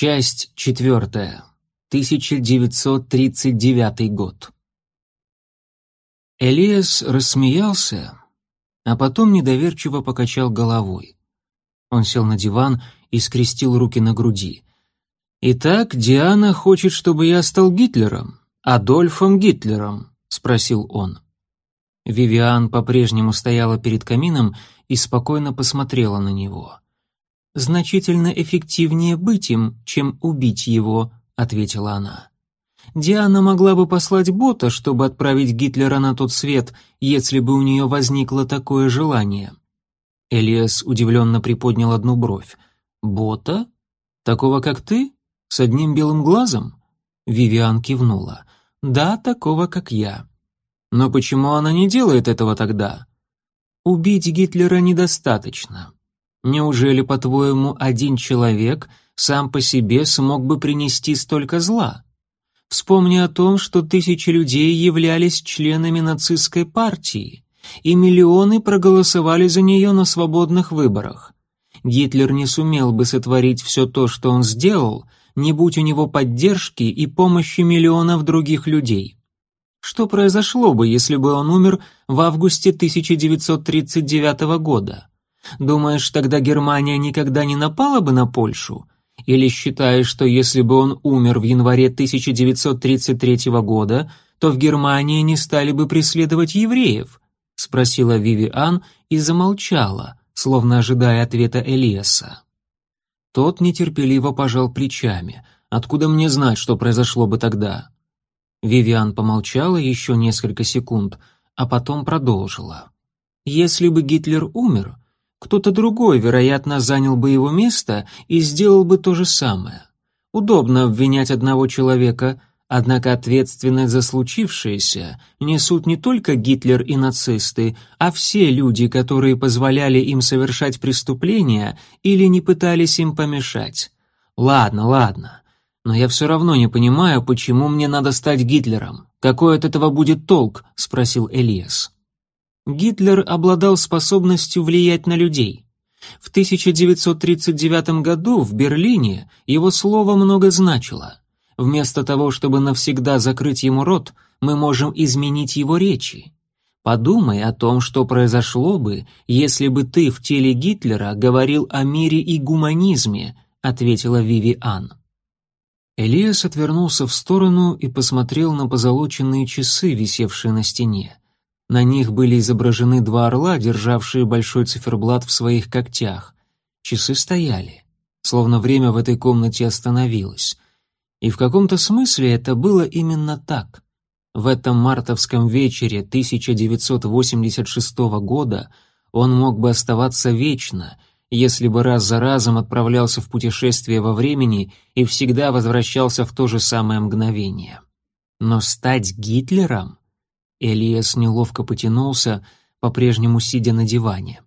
Часть четвертая. 1939 год. Элиас рассмеялся, а потом недоверчиво покачал головой. Он сел на диван и скрестил руки на груди. «Итак, Диана хочет, чтобы я стал Гитлером, Адольфом Гитлером», — спросил он. Вивиан по-прежнему стояла перед камином и спокойно посмотрела на него. «Значительно эффективнее быть им, чем убить его», — ответила она. Диана могла бы послать бота, чтобы отправить Гитлера на тот свет, если бы у нее возникло такое желание. Элиас удивленно приподнял одну бровь. «Бота? Такого, как ты? С одним белым глазом?» Вивиан кивнула. «Да, такого, как я». «Но почему она не делает этого тогда?» «Убить Гитлера недостаточно. Неужели, по-твоему, один человек сам по себе смог бы принести столько зла?» Вспомни о том, что тысячи людей являлись членами нацистской партии, и миллионы проголосовали за нее на свободных выборах. Гитлер не сумел бы сотворить все то, что он сделал, не будь у него поддержки и помощи миллионов других людей. Что произошло бы, если бы он умер в августе 1939 года? Думаешь, тогда Германия никогда не напала бы на Польшу? Или считаешь, что если бы он умер в январе 1933 года, то в Германии не стали бы преследовать евреев?» — спросила Вивиан и замолчала, словно ожидая ответа Элиаса. Тот нетерпеливо пожал плечами. «Откуда мне знать, что произошло бы тогда?» Вивиан помолчала еще несколько секунд, а потом продолжила. «Если бы Гитлер умер, кто-то другой, вероятно, занял бы его место и сделал бы то же самое. Удобно обвинять одного человека, однако ответственность за случившееся несут не только Гитлер и нацисты, а все люди, которые позволяли им совершать преступления или не пытались им помешать. Ладно, ладно, но я все равно не понимаю, почему мне надо стать Гитлером. Какой от этого будет толк? спросил Элиас. Гитлер обладал способностью влиять на людей. В 1939 году в Берлине его слово много значило. Вместо того, чтобы навсегда закрыть ему рот, мы можем изменить его речи. Подумай о том, что произошло бы, если бы ты в теле Гитлера говорил о мире и гуманизме, ответила Вивиан. Элиас отвернулся в сторону и посмотрел на позолоченные часы, висевшие на стене. На них были изображены два орла, державшие большой циферблат в своих когтях. Часы стояли, словно время в этой комнате остановилось. И в каком-то смысле это было именно так. В этом мартовском вечере 1986 года он мог бы оставаться вечно, если бы раз за разом отправлялся в путешествие во времени и всегда возвращался в то же самое мгновение. Но стать Гитлером Элиас неловко потянулся, по-прежнему сидя на диване.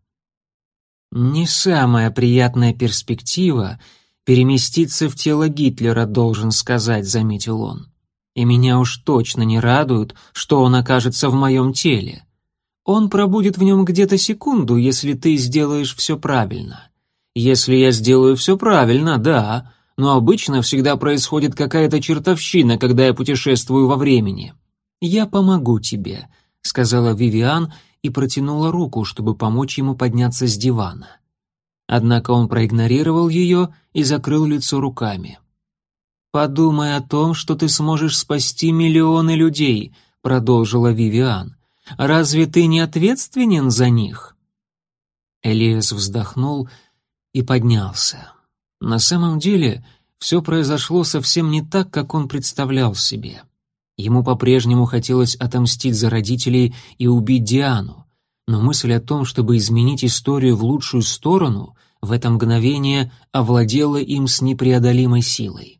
«Не самая приятная перспектива переместиться в тело Гитлера, должен сказать», — заметил он. «И меня уж точно не радует, что он окажется в моем теле. Он пробудет в нем где-то секунду, если ты сделаешь все правильно. Если я сделаю все правильно, да, но обычно всегда происходит какая-то чертовщина, когда я путешествую во времени». «Я помогу тебе», — сказала Вивиан и протянула руку, чтобы помочь ему подняться с дивана. Однако он проигнорировал ее и закрыл лицо руками. «Подумай о том, что ты сможешь спасти миллионы людей», — продолжила Вивиан. «Разве ты не ответственен за них?» Элиас вздохнул и поднялся. На самом деле, все произошло совсем не так, как он представлял себе. Ему по-прежнему хотелось отомстить за родителей и убить Диану, но мысль о том, чтобы изменить историю в лучшую сторону, в это мгновение овладела им с непреодолимой силой.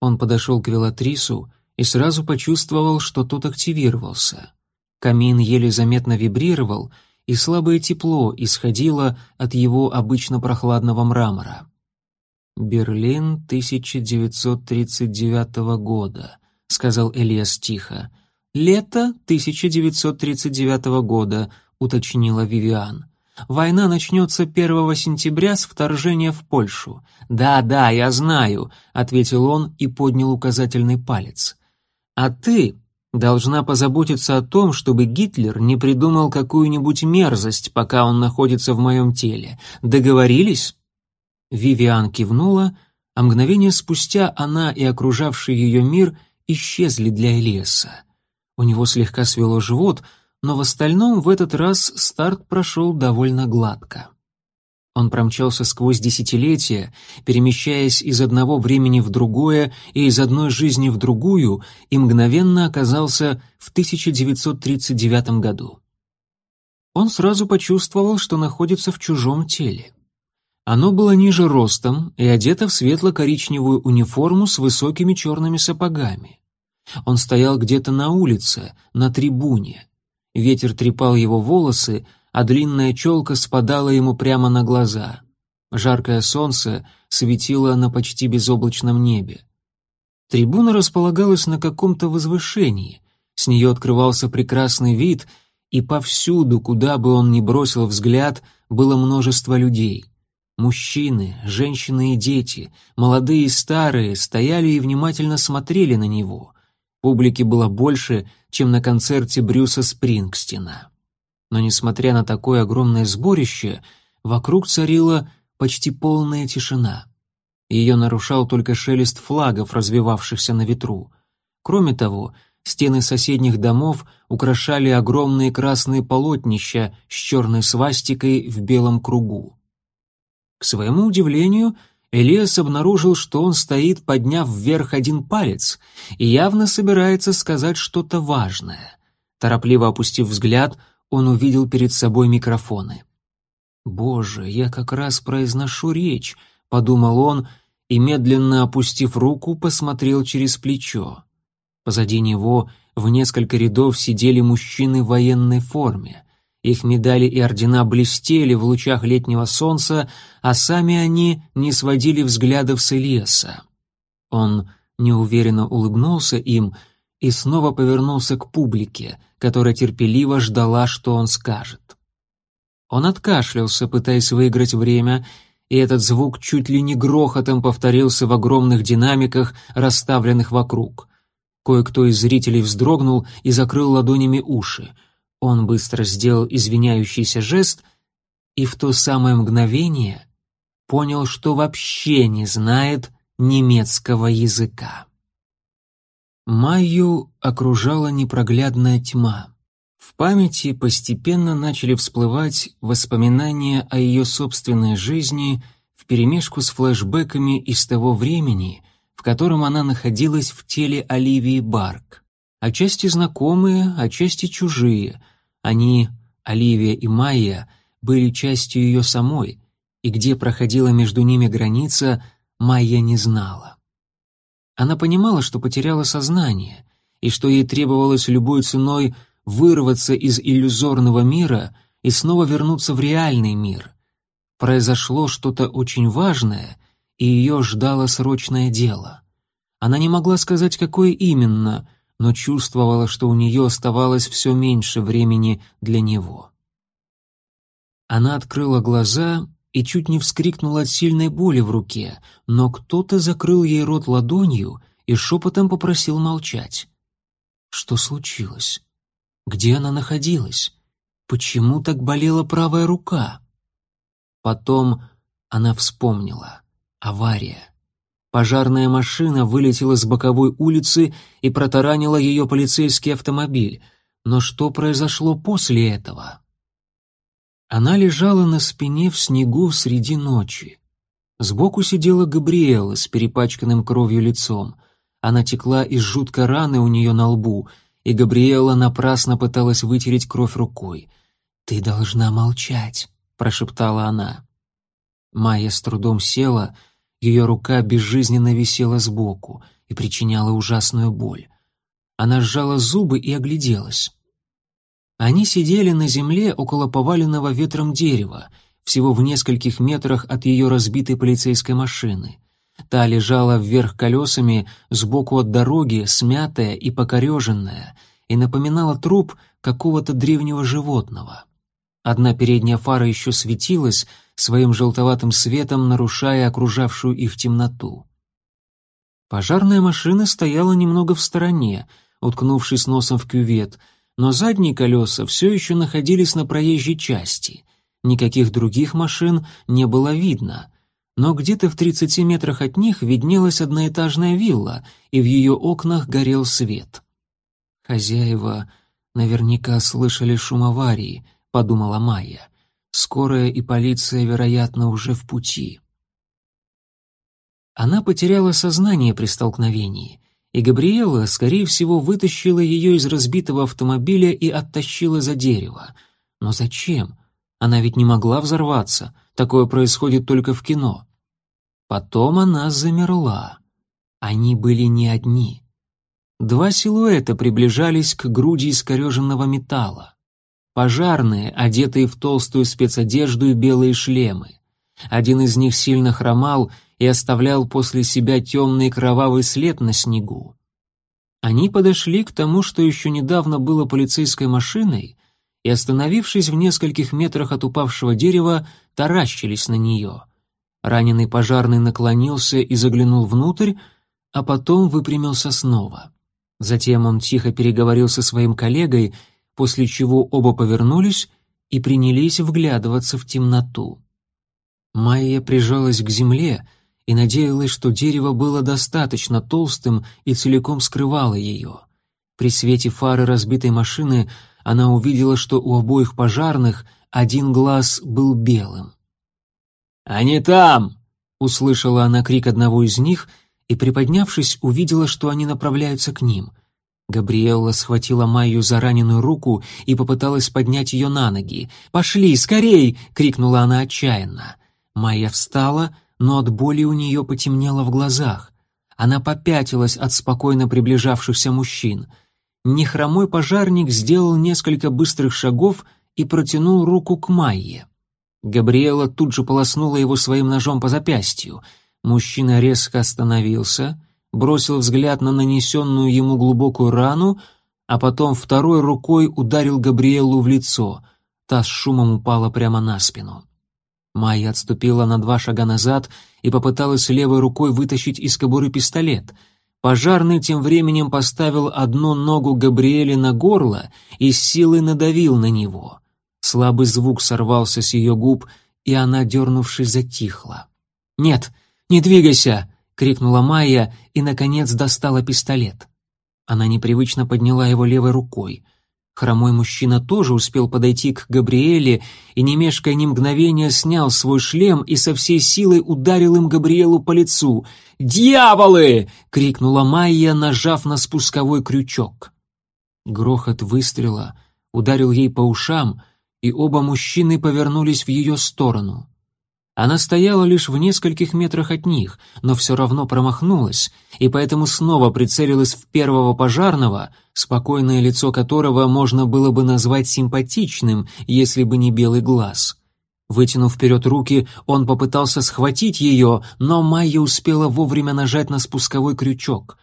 Он подошел к Велатрису и сразу почувствовал, что тот активировался. Камин еле заметно вибрировал, и слабое тепло исходило от его обычно прохладного мрамора. Берлин 1939 года. — сказал Элиас тихо. «Лето 1939 года», — уточнила Вивиан. Война начнется 1 сентября с вторжения в Польшу. Да-да, я знаю, ответил он и поднял указательный палец. А ты должна позаботиться о том, чтобы Гитлер не придумал какую-нибудь мерзость, пока он находится в моем теле. Договорились? Вивиан кивнула, а мгновение спустя она и окружавший ее мир исчезли для Элиаса. У него слегка свело живот, но в остальном в этот раз старт прошел довольно гладко. Он промчался сквозь десятилетия, перемещаясь из одного времени в другое и из одной жизни в другую, и мгновенно оказался в 1939 году. Он сразу почувствовал, что находится в чужом теле. Оно было ниже ростом и одето в светло-коричневую униформу с высокими черными сапогами. Он стоял где-то на улице, на трибуне. Ветер трепал его волосы, а длинная челка спадала ему прямо на глаза. Жаркое солнце светило на почти безоблачном небе. Трибуна располагалась на каком-то возвышении. С нее открывался прекрасный вид, и повсюду, куда бы он ни бросил взгляд, было множество людей — Мужчины, женщины и дети, молодые и старые, стояли и внимательно смотрели на него. Публики было больше, чем на концерте Брюса Спрингстина. Но несмотря на такое огромное сборище, вокруг царила почти полная тишина. Ее нарушал только шелест флагов, развивавшихся на ветру. Кроме того, стены соседних домов украшали огромные красные полотнища с черной свастикой в белом кругу. К своему удивлению, Элиас обнаружил, что он стоит, подняв вверх один палец, и явно собирается сказать что-то важное. Торопливо опустив взгляд, он увидел перед собой микрофоны. «Боже, я как раз произношу речь», — подумал он, и, медленно опустив руку, посмотрел через плечо. Позади него в несколько рядов сидели мужчины в военной форме. Их медали и ордена блестели в лучах летнего солнца, а сами они не сводили взглядов с Ильеса. Он неуверенно улыбнулся им и снова повернулся к публике, которая терпеливо ждала, что он скажет. Он откашлялся, пытаясь выиграть время, и этот звук чуть ли не грохотом повторился в огромных динамиках, расставленных вокруг. Кое-кто из зрителей вздрогнул и закрыл ладонями уши — он быстро сделал извиняющийся жест и в то самое мгновение понял, что вообще не знает немецкого языка. Майю окружала непроглядная тьма. В памяти постепенно начали всплывать воспоминания о ее собственной жизни вперемешку с флешбэками из того времени, в котором она находилась в теле Оливии Барк отчасти знакомые, отчасти чужие. Они, Оливия и Майя, были частью ее самой, и где проходила между ними граница, Майя не знала. Она понимала, что потеряла сознание, и что ей требовалось любой ценой вырваться из иллюзорного мира и снова вернуться в реальный мир. Произошло что-то очень важное, и ее ждало срочное дело. Она не могла сказать, какое именно, но чувствовала, что у нее оставалось все меньше времени для него. Она открыла глаза и чуть не вскрикнула от сильной боли в руке, но кто-то закрыл ей рот ладонью и шепотом попросил молчать. Что случилось? Где она находилась? Почему так болела правая рука? Потом она вспомнила. Авария. Пожарная машина вылетела с боковой улицы и протаранила ее полицейский автомобиль. Но что произошло после этого? Она лежала на спине в снегу среди ночи. Сбоку сидела Габриэла с перепачканным кровью лицом. Она текла из жуткой раны у нее на лбу, и Габриэла напрасно пыталась вытереть кровь рукой. «Ты должна молчать», — прошептала она. Майя с трудом села, — ее рука безжизненно висела сбоку и причиняла ужасную боль. Она сжала зубы и огляделась. Они сидели на земле около поваленного ветром дерева, всего в нескольких метрах от ее разбитой полицейской машины. Та лежала вверх колесами сбоку от дороги, смятая и покореженная, и напоминала труп какого-то древнего животного. Одна передняя фара еще светилась, своим желтоватым светом нарушая окружавшую их темноту. Пожарная машина стояла немного в стороне, уткнувшись носом в кювет, но задние колеса все еще находились на проезжей части. Никаких других машин не было видно, но где-то в 30 метрах от них виднелась одноэтажная вилла, и в ее окнах горел свет. «Хозяева наверняка слышали шум аварии», — подумала Майя. «Скорая и полиция, вероятно, уже в пути». Она потеряла сознание при столкновении, и Габриэла, скорее всего, вытащила ее из разбитого автомобиля и оттащила за дерево. Но зачем? Она ведь не могла взорваться, такое происходит только в кино. Потом она замерла. Они были не одни. Два силуэта приближались к груди искореженного металла. Пожарные, одетые в толстую спецодежду и белые шлемы. Один из них сильно хромал и оставлял после себя темный кровавый след на снегу. Они подошли к тому, что еще недавно было полицейской машиной, и, остановившись в нескольких метрах от упавшего дерева, таращились на нее. Раненый пожарный наклонился и заглянул внутрь, а потом выпрямился снова. Затем он тихо переговорил со своим коллегой, после чего оба повернулись и принялись вглядываться в темноту. Майя прижалась к земле, и надеялась, что дерево было достаточно толстым и целиком скрывало ее. При свете фары разбитой машины она увидела, что у обоих пожарных один глаз был белым. «Они там!» — услышала она крик одного из них и, приподнявшись, увидела, что они направляются к ним. Габриэлла схватила Майю за раненую руку и попыталась поднять ее на ноги. «Пошли, скорей!» — крикнула она отчаянно. Майя встала, но от боли у нее потемнело в глазах. Она попятилась от спокойно приближавшихся мужчин. Нехромой пожарник сделал несколько быстрых шагов и протянул руку к Майе. Габриэла тут же полоснула его своим ножом по запястью. Мужчина резко остановился, бросил взгляд на нанесенную ему глубокую рану, а потом второй рукой ударил Габриэлу в лицо. Та с шумом упала прямо на спину. Майя отступила на два шага назад и попыталась левой рукой вытащить из кобуры пистолет. Пожарный тем временем поставил одну ногу Габриэле на горло и с силой надавил на него. Слабый звук сорвался с ее губ, и она, дернувшись, затихла. «Нет, не двигайся!» — крикнула Майя и, наконец, достала пистолет. Она непривычно подняла его левой рукой — Хромой мужчина тоже успел подойти к Габриэле и, не мешкая ни мгновения, снял свой шлем и со всей силой ударил им Габриэлу по лицу. «Дьяволы!» — крикнула Майя, нажав на спусковой крючок. Грохот выстрела ударил ей по ушам, и оба мужчины повернулись в ее сторону. Она стояла лишь в нескольких метрах от них, но все равно промахнулась, и поэтому снова прицелилась в первого пожарного, спокойное лицо которого можно было бы назвать симпатичным, если бы не белый глаз. Вытянув вперед руки, он попытался схватить ее, но Майя успела вовремя нажать на спусковой крючок.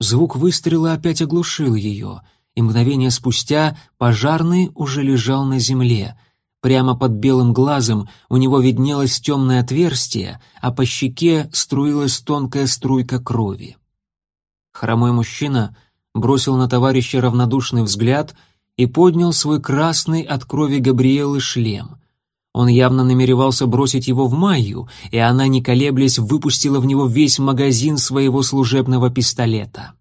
Звук выстрела опять оглушил ее, и мгновение спустя пожарный уже лежал на земле — Прямо под белым глазом у него виднелось темное отверстие, а по щеке струилась тонкая струйка крови. Хромой мужчина бросил на товарища равнодушный взгляд и поднял свой красный от крови Габриэлы шлем. Он явно намеревался бросить его в Майю, и она, не колеблясь, выпустила в него весь магазин своего служебного пистолета.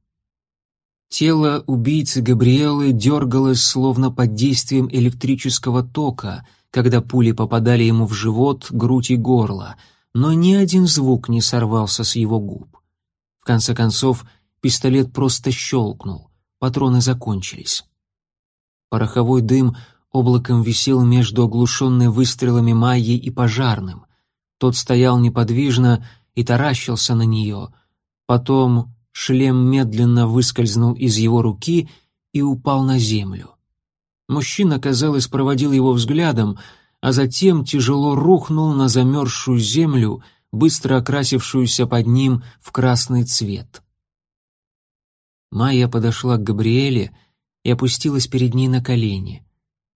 Тело убийцы Габриэлы дергалось словно под действием электрического тока, когда пули попадали ему в живот, грудь и горло, но ни один звук не сорвался с его губ. В конце концов, пистолет просто щелкнул, патроны закончились. Пороховой дым облаком висел между оглушенной выстрелами Майей и пожарным. Тот стоял неподвижно и таращился на нее. Потом Шлем медленно выскользнул из его руки и упал на землю. Мужчина, казалось, проводил его взглядом, а затем тяжело рухнул на замерзшую землю, быстро окрасившуюся под ним в красный цвет. Майя подошла к Габриэле и опустилась перед ней на колени.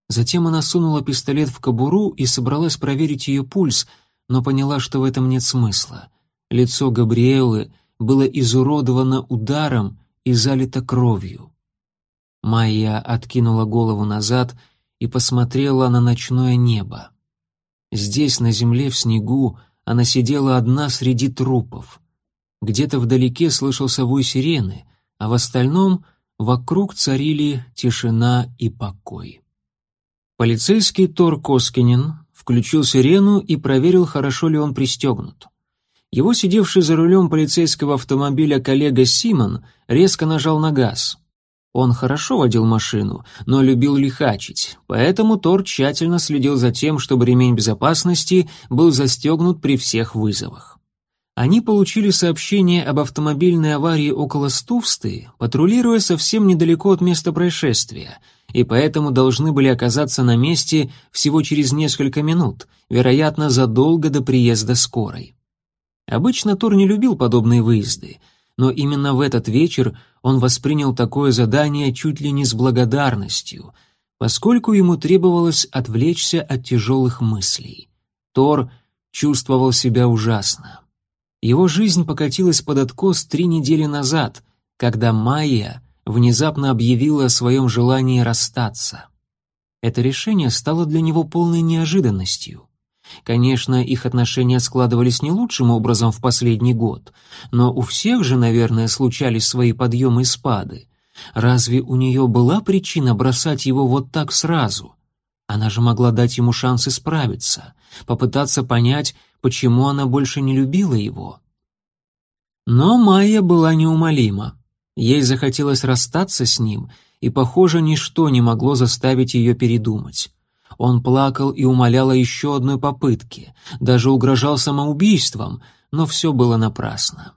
Затем она сунула пистолет в кобуру и собралась проверить ее пульс, но поняла, что в этом нет смысла. Лицо Габриэлы было изуродовано ударом и залито кровью. Майя откинула голову назад и посмотрела на ночное небо. Здесь, на земле, в снегу, она сидела одна среди трупов. Где-то вдалеке слышался вой сирены, а в остальном вокруг царили тишина и покой. Полицейский Тор Коскинин включил сирену и проверил, хорошо ли он пристегнут. Его сидевший за рулем полицейского автомобиля коллега Симон резко нажал на газ. Он хорошо водил машину, но любил лихачить, поэтому Тор тщательно следил за тем, чтобы ремень безопасности был застегнут при всех вызовах. Они получили сообщение об автомобильной аварии около Стувсты, патрулируя совсем недалеко от места происшествия, и поэтому должны были оказаться на месте всего через несколько минут, вероятно, задолго до приезда скорой. Обычно Тор не любил подобные выезды, но именно в этот вечер он воспринял такое задание чуть ли не с благодарностью, поскольку ему требовалось отвлечься от тяжелых мыслей. Тор чувствовал себя ужасно. Его жизнь покатилась под откос три недели назад, когда Майя внезапно объявила о своем желании расстаться. Это решение стало для него полной неожиданностью. Конечно, их отношения складывались не лучшим образом в последний год, но у всех же, наверное, случались свои подъемы и спады. Разве у нее была причина бросать его вот так сразу? Она же могла дать ему шанс исправиться, попытаться понять, почему она больше не любила его. Но Майя была неумолима. Ей захотелось расстаться с ним, и, похоже, ничто не могло заставить ее передумать. Он плакал и умолял о еще одной попытке, даже угрожал самоубийством, но все было напрасно.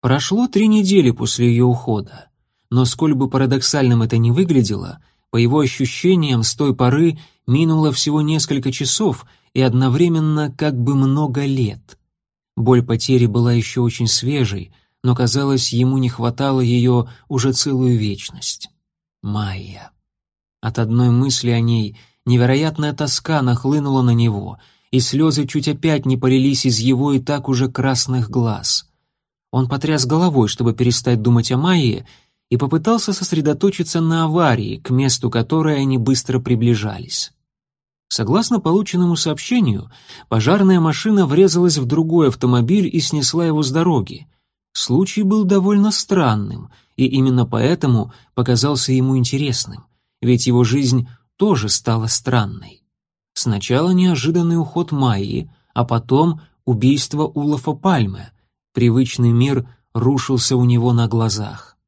Прошло три недели после ее ухода, но сколь бы парадоксальным это ни выглядело, по его ощущениям с той поры минуло всего несколько часов и одновременно как бы много лет. Боль потери была еще очень свежей, но, казалось, ему не хватало ее уже целую вечность. Майя. От одной мысли о ней невероятная тоска нахлынула на него, и слезы чуть опять не полились из его и так уже красных глаз. Он потряс головой, чтобы перестать думать о Майе, и попытался сосредоточиться на аварии, к месту которой они быстро приближались. Согласно полученному сообщению, пожарная машина врезалась в другой автомобиль и снесла его с дороги. Случай был довольно странным, и именно поэтому показался ему интересным, ведь его жизнь тоже стала странной. Сначала неожиданный уход Майи, а потом убийство Улафа Пальме. Привычный мир рушился у него на глазах.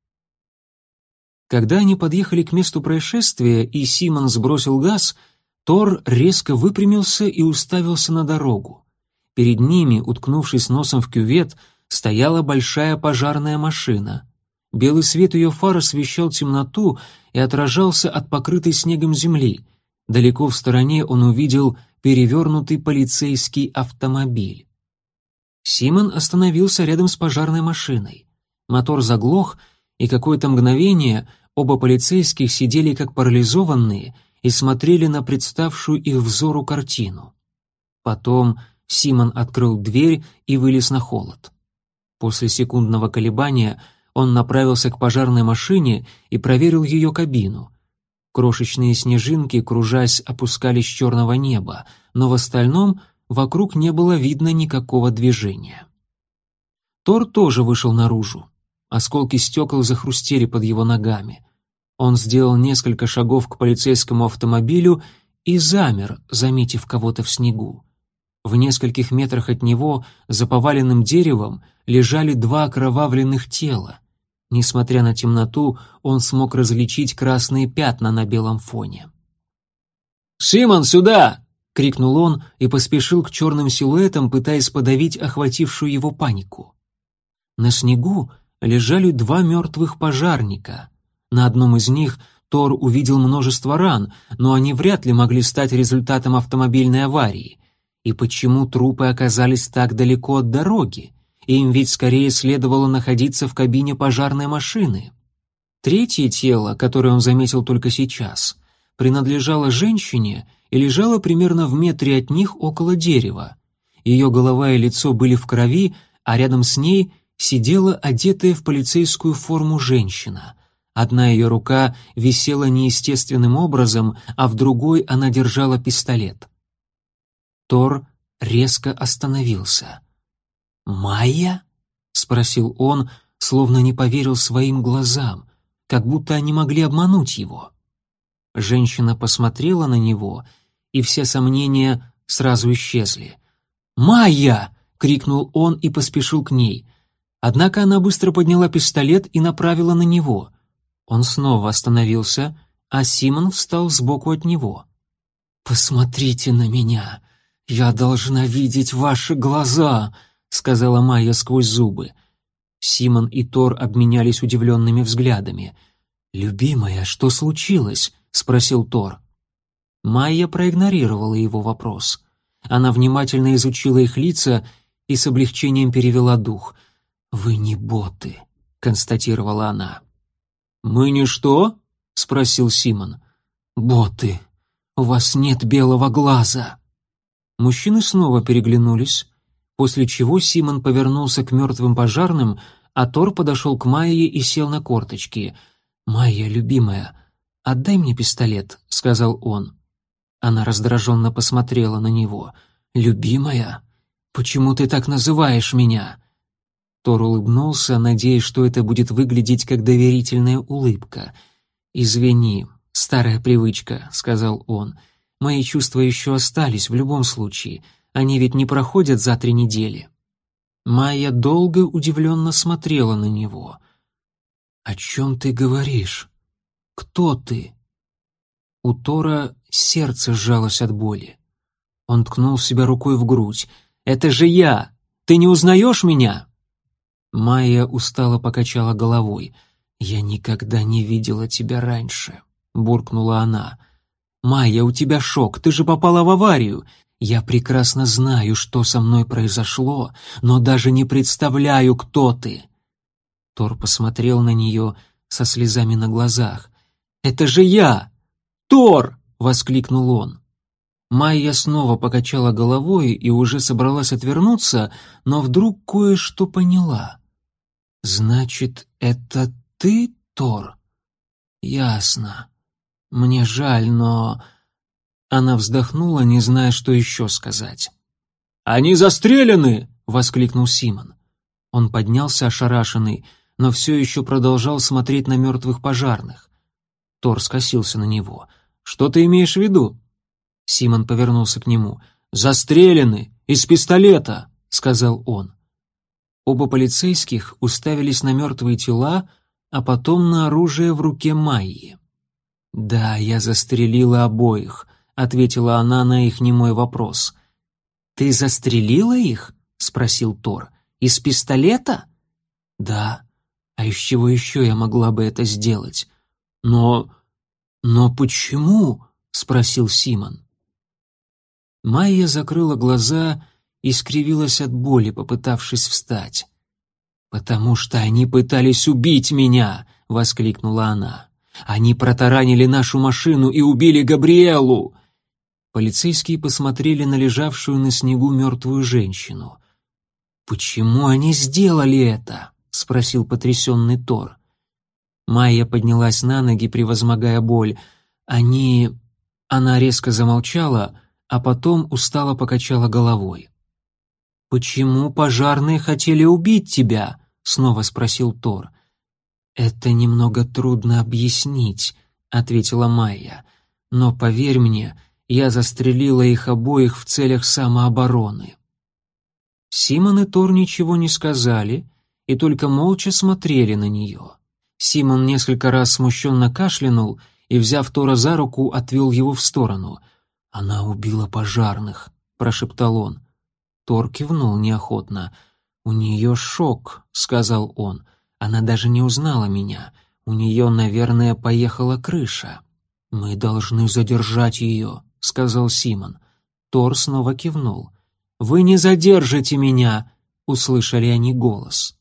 Когда они подъехали к месту происшествия и Симон сбросил газ — Тор резко выпрямился и уставился на дорогу. Перед ними, уткнувшись носом в кювет, стояла большая пожарная машина. Белый свет ее фар освещал темноту и отражался от покрытой снегом земли. Далеко в стороне он увидел перевернутый полицейский автомобиль. Симон остановился рядом с пожарной машиной. Мотор заглох, и какое-то мгновение оба полицейских сидели как парализованные — и смотрели на представшую их взору картину. Потом Симон открыл дверь и вылез на холод. После секундного колебания он направился к пожарной машине и проверил ее кабину. Крошечные снежинки, кружась, опускались с черного неба, но в остальном вокруг не было видно никакого движения. Тор тоже вышел наружу. Осколки стекол захрустели под его ногами. Он сделал несколько шагов к полицейскому автомобилю и замер, заметив кого-то в снегу. В нескольких метрах от него, за поваленным деревом, лежали два окровавленных тела. Несмотря на темноту, он смог различить красные пятна на белом фоне. «Симон, сюда!» — крикнул он и поспешил к черным силуэтам, пытаясь подавить охватившую его панику. На снегу лежали два мертвых пожарника. На одном из них Тор увидел множество ран, но они вряд ли могли стать результатом автомобильной аварии. И почему трупы оказались так далеко от дороги? Им ведь скорее следовало находиться в кабине пожарной машины. Третье тело, которое он заметил только сейчас, принадлежала женщине и лежала примерно в метре от них около дерева. Ее голова и лицо были в крови, а рядом с ней сидела одетая в полицейскую форму женщина. Одна ее рука висела неестественным образом, а в другой она держала пистолет. Тор резко остановился. «Майя?» — спросил он, словно не поверил своим глазам, как будто они могли обмануть его. Женщина посмотрела на него, и все сомнения сразу исчезли. «Майя!» — крикнул он и поспешил к ней. Однако она быстро подняла пистолет и направила на него. Он снова остановился, а Симон встал сбоку от него. «Посмотрите на меня! Я должна видеть ваши глаза!» — сказала Майя сквозь зубы. Симон и Тор обменялись удивленными взглядами. «Любимая, что случилось?» — спросил Тор. Майя проигнорировала его вопрос. Она внимательно изучила их лица и с облегчением перевела дух — «Вы не боты», — констатировала она. «Мы не что?» — спросил Симон. «Боты. У вас нет белого глаза». Мужчины снова переглянулись, после чего Симон повернулся к мертвым пожарным, а Тор подошел к Майе и сел на корточки. «Майя, любимая, отдай мне пистолет», — сказал он. Она раздраженно посмотрела на него. «Любимая? Почему ты так называешь меня?» Тор улыбнулся, надеясь, что это будет выглядеть как доверительная улыбка. «Извини, старая привычка», — сказал он. «Мои чувства еще остались в любом случае. Они ведь не проходят за три недели». Майя долго удивленно смотрела на него. «О чем ты говоришь? Кто ты?» У Тора сердце сжалось от боли. Он ткнул себя рукой в грудь. «Это же я! Ты не узнаешь меня?» Майя устало покачала головой. «Я никогда не видела тебя раньше», — буркнула она. «Майя, у тебя шок, ты же попала в аварию. Я прекрасно знаю, что со мной произошло, но даже не представляю, кто ты». Тор посмотрел на нее со слезами на глазах. «Это же я! Тор!» — воскликнул он. Майя снова покачала головой и уже собралась отвернуться, но вдруг кое-что поняла. «Значит, это ты, Тор?» «Ясно. Мне жаль, но...» Она вздохнула, не зная, что еще сказать. «Они застрелены!» — воскликнул Симон. Он поднялся ошарашенный, но все еще продолжал смотреть на мертвых пожарных. Тор скосился на него. «Что ты имеешь в виду?» Симон повернулся к нему. «Застрелены! Из пистолета!» — сказал он. Оба полицейских уставились на мертвые тела, а потом на оружие в руке Майи. «Да, я застрелила обоих», — ответила она на их немой вопрос. «Ты застрелила их?» — спросил Тор. «Из пистолета?» «Да. А из чего еще я могла бы это сделать?» «Но... но почему?» — спросил Симон. Майя закрыла глаза и скривилась от боли, попытавшись встать. «Потому что они пытались убить меня!» — воскликнула она. «Они протаранили нашу машину и убили Габриэлу!» Полицейские посмотрели на лежавшую на снегу мертвую женщину. «Почему они сделали это?» — спросил потрясенный Тор. Майя поднялась на ноги, превозмогая боль. «Они...» Она резко замолчала, а потом устало покачала головой. «Почему пожарные хотели убить тебя?» — снова спросил Тор. «Это немного трудно объяснить», — ответила Майя. «Но поверь мне, я застрелила их обоих в целях самообороны». Симон и Тор ничего не сказали и только молча смотрели на нее. Симон несколько раз смущенно кашлянул и, взяв Тора за руку, отвел его в сторону. «Она убила пожарных», — прошептал он. Тор кивнул неохотно. «У нее шок», — сказал он. «Она даже не узнала меня. У нее, наверное, поехала крыша». «Мы должны задержать ее», — сказал Симон. Тор снова кивнул. «Вы не задержите меня!» — услышали они голос.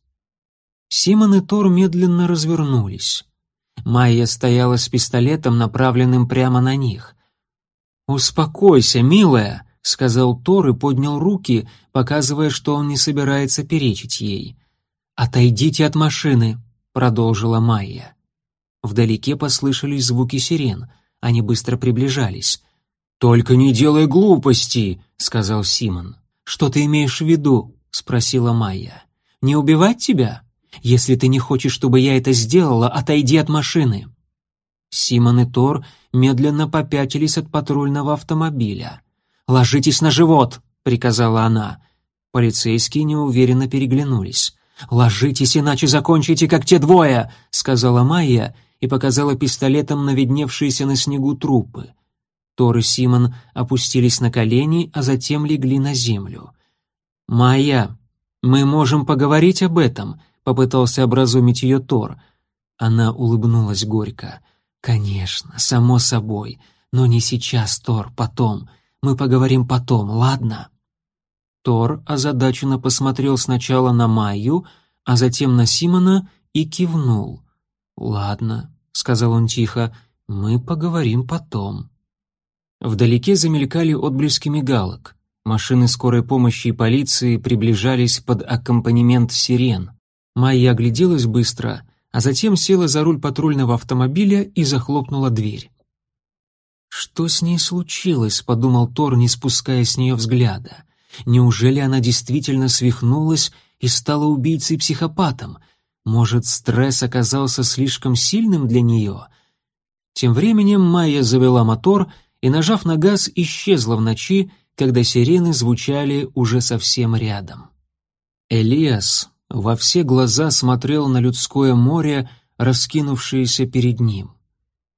Симон и Тор медленно развернулись. Майя стояла с пистолетом, направленным прямо на них. «Успокойся, милая», — сказал Тор и поднял руки, показывая, что он не собирается перечить ей. «Отойдите от машины», — продолжила Майя. Вдалеке послышались звуки сирен. Они быстро приближались. «Только не делай глупости», — сказал Симон. «Что ты имеешь в виду?» — спросила Майя. «Не убивать тебя? Если ты не хочешь, чтобы я это сделала, отойди от машины». Симон и Тор медленно попятились от патрульного автомобиля. «Ложитесь на живот!» — приказала она. Полицейские неуверенно переглянулись. «Ложитесь, иначе закончите, как те двое!» — сказала Майя и показала пистолетом на видневшиеся на снегу трупы. Тор и Симон опустились на колени, а затем легли на землю. «Майя, мы можем поговорить об этом», — попытался образумить ее Тор. Она улыбнулась горько. «Конечно, само собой. Но не сейчас, Тор, потом. Мы поговорим потом, ладно?» Тор озадаченно посмотрел сначала на Майю, а затем на Симона и кивнул. «Ладно», — сказал он тихо, — «мы поговорим потом». Вдалеке замелькали отблески мигалок. Машины скорой помощи и полиции приближались под аккомпанемент сирен. Майя огляделась быстро, а затем села за руль патрульного автомобиля и захлопнула дверь. «Что с ней случилось?» — подумал Тор, не спуская с нее взгляда. «Неужели она действительно свихнулась и стала убийцей-психопатом? Может, стресс оказался слишком сильным для нее?» Тем временем Майя завела мотор и, нажав на газ, исчезла в ночи, когда сирены звучали уже совсем рядом. Элиас во все глаза смотрел на людское море, раскинувшееся перед ним.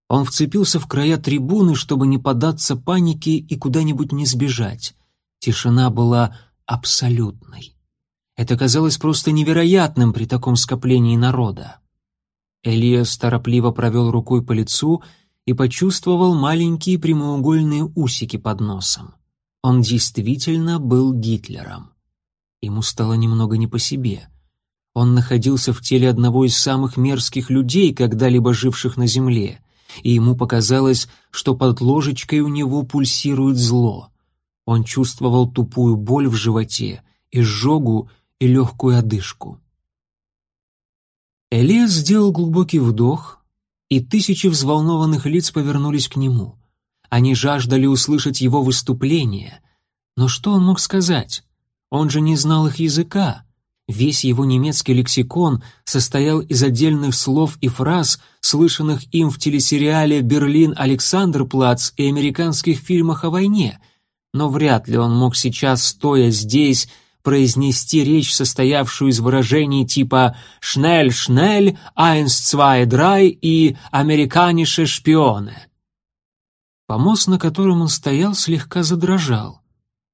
Он вцепился в края трибуны, чтобы не поддаться панике и куда-нибудь не сбежать. Тишина была абсолютной. Это казалось просто невероятным при таком скоплении народа. Элиас торопливо провел рукой по лицу и почувствовал маленькие прямоугольные усики под носом. Он действительно был Гитлером. Ему стало немного не по себе. Он находился в теле одного из самых мерзких людей, когда-либо живших на земле, и ему показалось, что под ложечкой у него пульсирует зло. Он чувствовал тупую боль в животе, изжогу и легкую одышку. Элиас сделал глубокий вдох, и тысячи взволнованных лиц повернулись к нему. Они жаждали услышать его выступление. Но что он мог сказать? Он же не знал их языка. Весь его немецкий лексикон состоял из отдельных слов и фраз, слышанных им в телесериале «Берлин Александрплац» и американских фильмах о войне. Но вряд ли он мог сейчас, стоя здесь, произнести речь, состоявшую из выражений типа «Шнель, шнель», «Айнс, цвай, драй» и «Американише шпионы». Помост, на котором он стоял, слегка задрожал.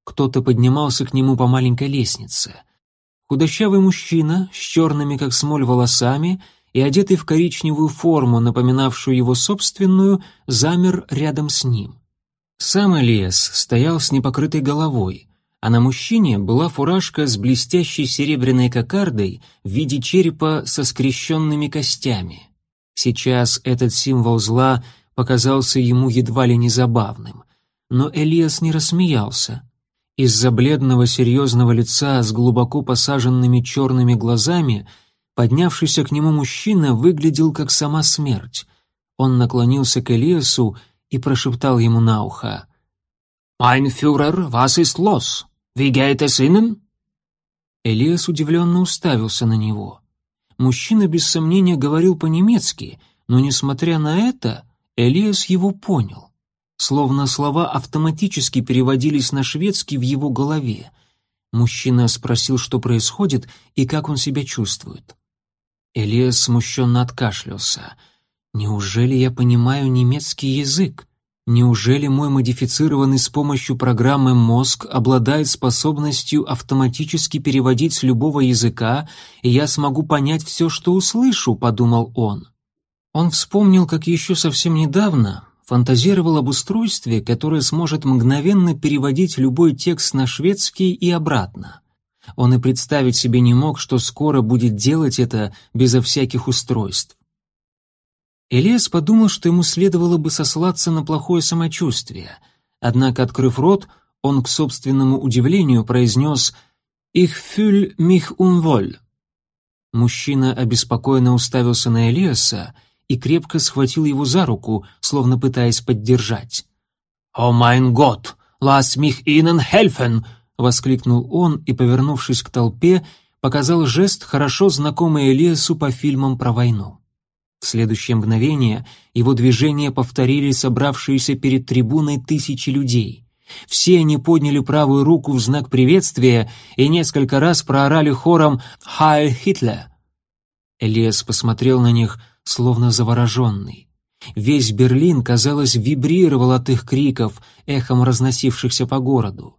Кто-то поднимался к нему по маленькой лестнице — Худощавый мужчина с черными, как смоль, волосами и одетый в коричневую форму, напоминавшую его собственную, замер рядом с ним. Сам Элиас стоял с непокрытой головой, а на мужчине была фуражка с блестящей серебряной кокардой в виде черепа со скрещенными костями. Сейчас этот символ зла показался ему едва ли не забавным. Но Элиас не рассмеялся. Из-за бледного серьезного лица с глубоко посаженными черными глазами поднявшийся к нему мужчина выглядел как сама смерть. Он наклонился к Элиасу и прошептал ему на ухо. «Mein Führer, was ist los? Es Ihnen?» Элиас удивленно уставился на него. Мужчина без сомнения говорил по-немецки, но, несмотря на это, Элиас его понял словно слова автоматически переводились на шведский в его голове. Мужчина спросил, что происходит и как он себя чувствует. Элиас смущенно откашлялся. «Неужели я понимаю немецкий язык? Неужели мой модифицированный с помощью программы мозг обладает способностью автоматически переводить с любого языка, и я смогу понять все, что услышу?» — подумал он. Он вспомнил, как еще совсем недавно фантазировал об устройстве, которое сможет мгновенно переводить любой текст на шведский и обратно. Он и представить себе не мог, что скоро будет делать это безо всяких устройств. Элиас подумал, что ему следовало бы сослаться на плохое самочувствие, однако, открыв рот, он к собственному удивлению произнес «Ich fühl mich unwohl». Мужчина обеспокоенно уставился на Элиаса и крепко схватил его за руку, словно пытаясь поддержать. «О майн год, lass mich ihnen helfen!» — воскликнул он и, повернувшись к толпе, показал жест, хорошо знакомый Элиасу по фильмам про войну. В следующее мгновение его движения повторили собравшиеся перед трибуной тысячи людей. Все они подняли правую руку в знак приветствия и несколько раз проорали хором «Heil Hitler!». Элиас посмотрел на них, словно завороженный. Весь Берлин, казалось, вибрировал от их криков, эхом разносившихся по городу.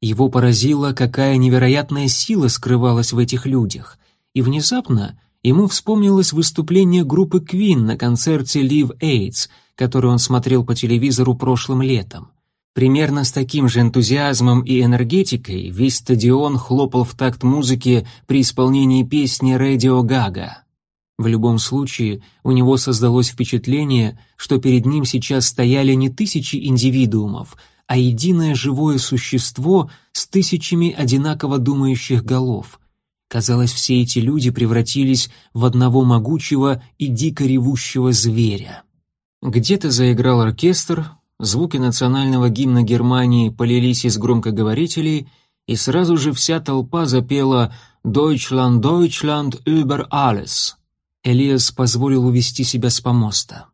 Его поразило, какая невероятная сила скрывалась в этих людях, и внезапно ему вспомнилось выступление группы Queen на концерте Live AIDS, который он смотрел по телевизору прошлым летом. Примерно с таким же энтузиазмом и энергетикой весь стадион хлопал в такт музыки при исполнении песни «Radio Gaga». В любом случае, у него создалось впечатление, что перед ним сейчас стояли не тысячи индивидуумов, а единое живое существо с тысячами одинаково думающих голов. Казалось, все эти люди превратились в одного могучего и дико ревущего зверя. Где-то заиграл оркестр, звуки национального гимна Германии полились из громкоговорителей, и сразу же вся толпа запела «Deutschland, Deutschland über alles». Элиас позволил увести себя с помоста.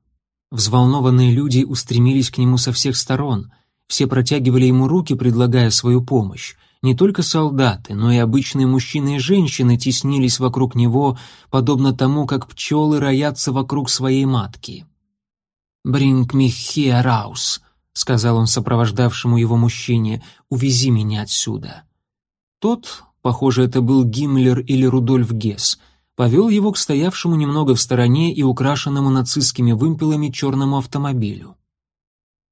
Взволнованные люди устремились к нему со всех сторон. Все протягивали ему руки, предлагая свою помощь. Не только солдаты, но и обычные мужчины и женщины теснились вокруг него, подобно тому, как пчелы роятся вокруг своей матки. «Bring me here raus», — сказал он сопровождавшему его мужчине, — «увези меня отсюда». Тот, похоже, это был Гиммлер или Рудольф Гесс, повел его к стоявшему немного в стороне и украшенному нацистскими вымпелами черному автомобилю.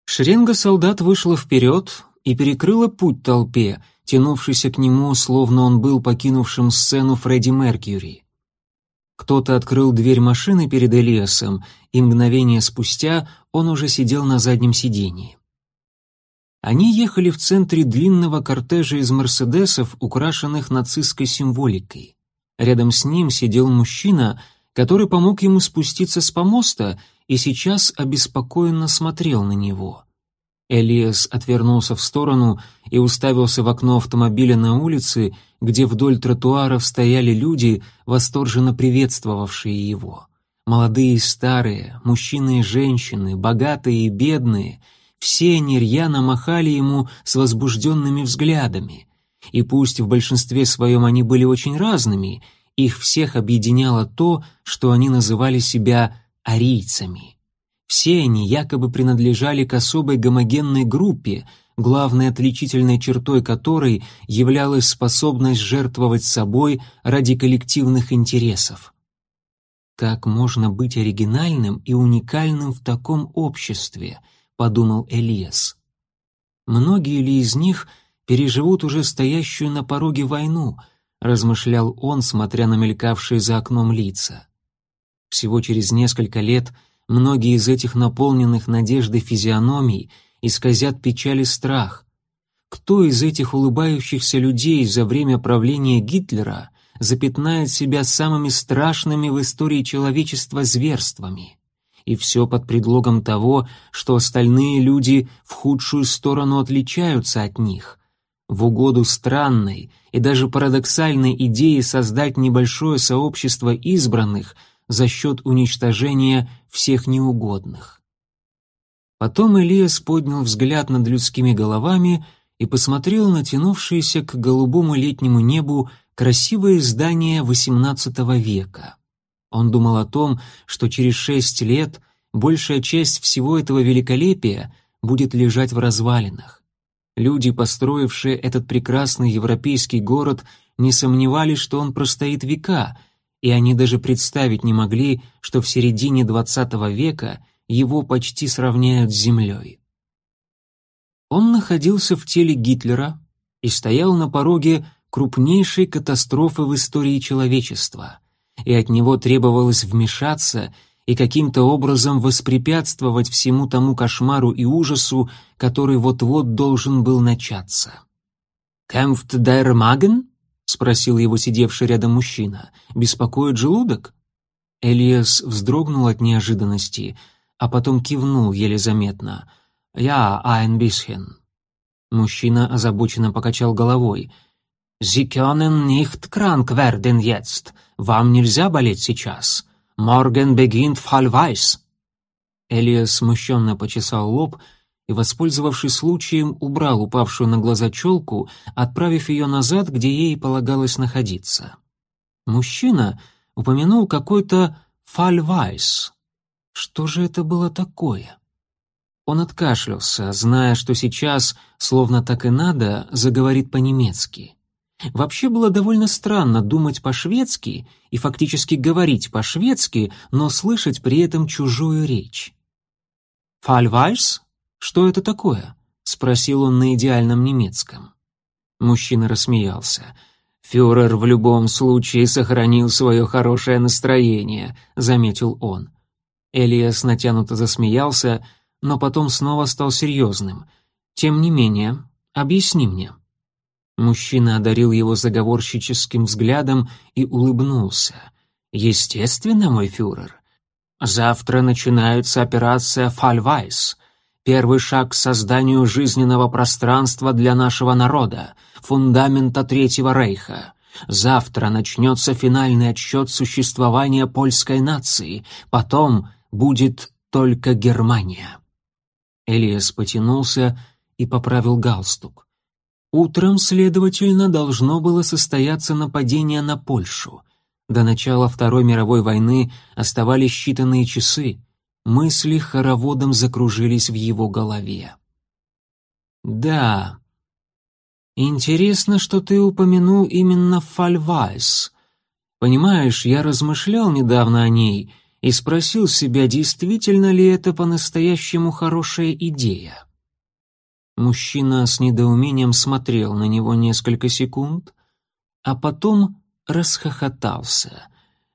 Шеренга солдат вышла вперед и перекрыла путь толпе, тянувшейся к нему, словно он был покинувшим сцену Фредди Меркьюри. Кто-то открыл дверь машины перед Элиасом, и мгновение спустя он уже сидел на заднем сидении. Они ехали в центре длинного кортежа из мерседесов, украшенных нацистской символикой. Рядом с ним сидел мужчина, который помог ему спуститься с помоста и сейчас обеспокоенно смотрел на него. Элиас отвернулся в сторону и уставился в окно автомобиля на улице, где вдоль тротуаров стояли люди, восторженно приветствовавшие его. Молодые и старые, мужчины и женщины, богатые и бедные, все они махали ему с возбужденными взглядами. И пусть в большинстве своем они были очень разными, их всех объединяло то, что они называли себя арийцами. Все они якобы принадлежали к особой гомогенной группе, главной отличительной чертой которой являлась способность жертвовать собой ради коллективных интересов. «Как можно быть оригинальным и уникальным в таком обществе?» — подумал Элиас. «Многие ли из них переживут уже стоящую на пороге войну?» — размышлял он, смотря на мелькавшие за окном лица. Всего через несколько лет — Многие из этих наполненных надеждой физиономий исказят печаль и страх. Кто из этих улыбающихся людей за время правления Гитлера запятнает себя самыми страшными в истории человечества зверствами? И все под предлогом того, что остальные люди в худшую сторону отличаются от них. В угоду странной и даже парадоксальной идее создать небольшое сообщество избранных – за счет уничтожения всех неугодных. Потом Элиас поднял взгляд над людскими головами и посмотрел на тянувшиеся к голубому летнему небу красивые здания XVIII века. Он думал о том, что через шесть лет большая часть всего этого великолепия будет лежать в развалинах. Люди, построившие этот прекрасный европейский город, не сомневались, что он простоит века — и они даже представить не могли, что в середине XX века его почти сравняют с землей. Он находился в теле Гитлера и стоял на пороге крупнейшей катастрофы в истории человечества, и от него требовалось вмешаться и каким-то образом воспрепятствовать всему тому кошмару и ужасу, который вот-вот должен был начаться. «Кэмфт дайр маген?» — спросил его сидевший рядом мужчина. «Беспокоит желудок?» Элиас вздрогнул от неожиданности, а потом кивнул еле заметно. «Я ein bisschen». Мужчина озабоченно покачал головой. «Sie können nicht krank werden. Вам нельзя болеть сейчас. Morgen beginnt Fallweiß». Элиас смущенно почесал лоб и, воспользовавшись случаем, убрал упавшую на глаза челку, отправив ее назад, где ей полагалось находиться. Мужчина упомянул какой-то «фальвайс». Что же это было такое? Он откашлялся, зная, что сейчас, словно так и надо, заговорит по-немецки. Вообще было довольно странно думать по-шведски и фактически говорить по-шведски, но слышать при этом чужую речь. «Фальвайс? Что это такое?» — спросил он на идеальном немецком. Мужчина рассмеялся. «Фюрер в любом случае сохранил свое хорошее настроение», — заметил он. Элиас натянуто засмеялся, но потом снова стал серьезным. «Тем не менее, объясни мне». Мужчина одарил его заговорщическим взглядом и улыбнулся. «Естественно, мой фюрер. Завтра начинается операция «Фальвайс», первый шаг к созданию жизненного пространства для нашего народа, фундамента Третьего Рейха. Завтра начнется финальный отсчет существования польской нации, потом будет только Германия. Элиас потянулся и поправил галстук. Утром, следовательно, должно было состояться нападение на Польшу. До начала Второй мировой войны оставались считанные часы. Мысли хороводом закружились в его голове. «Да. Интересно, что ты упомянул именно Фальвайс. Понимаешь, я размышлял недавно о ней и спросил себя, действительно ли это по-настоящему хорошая идея. Мужчина с недоумением смотрел на него несколько секунд, а потом расхохотался.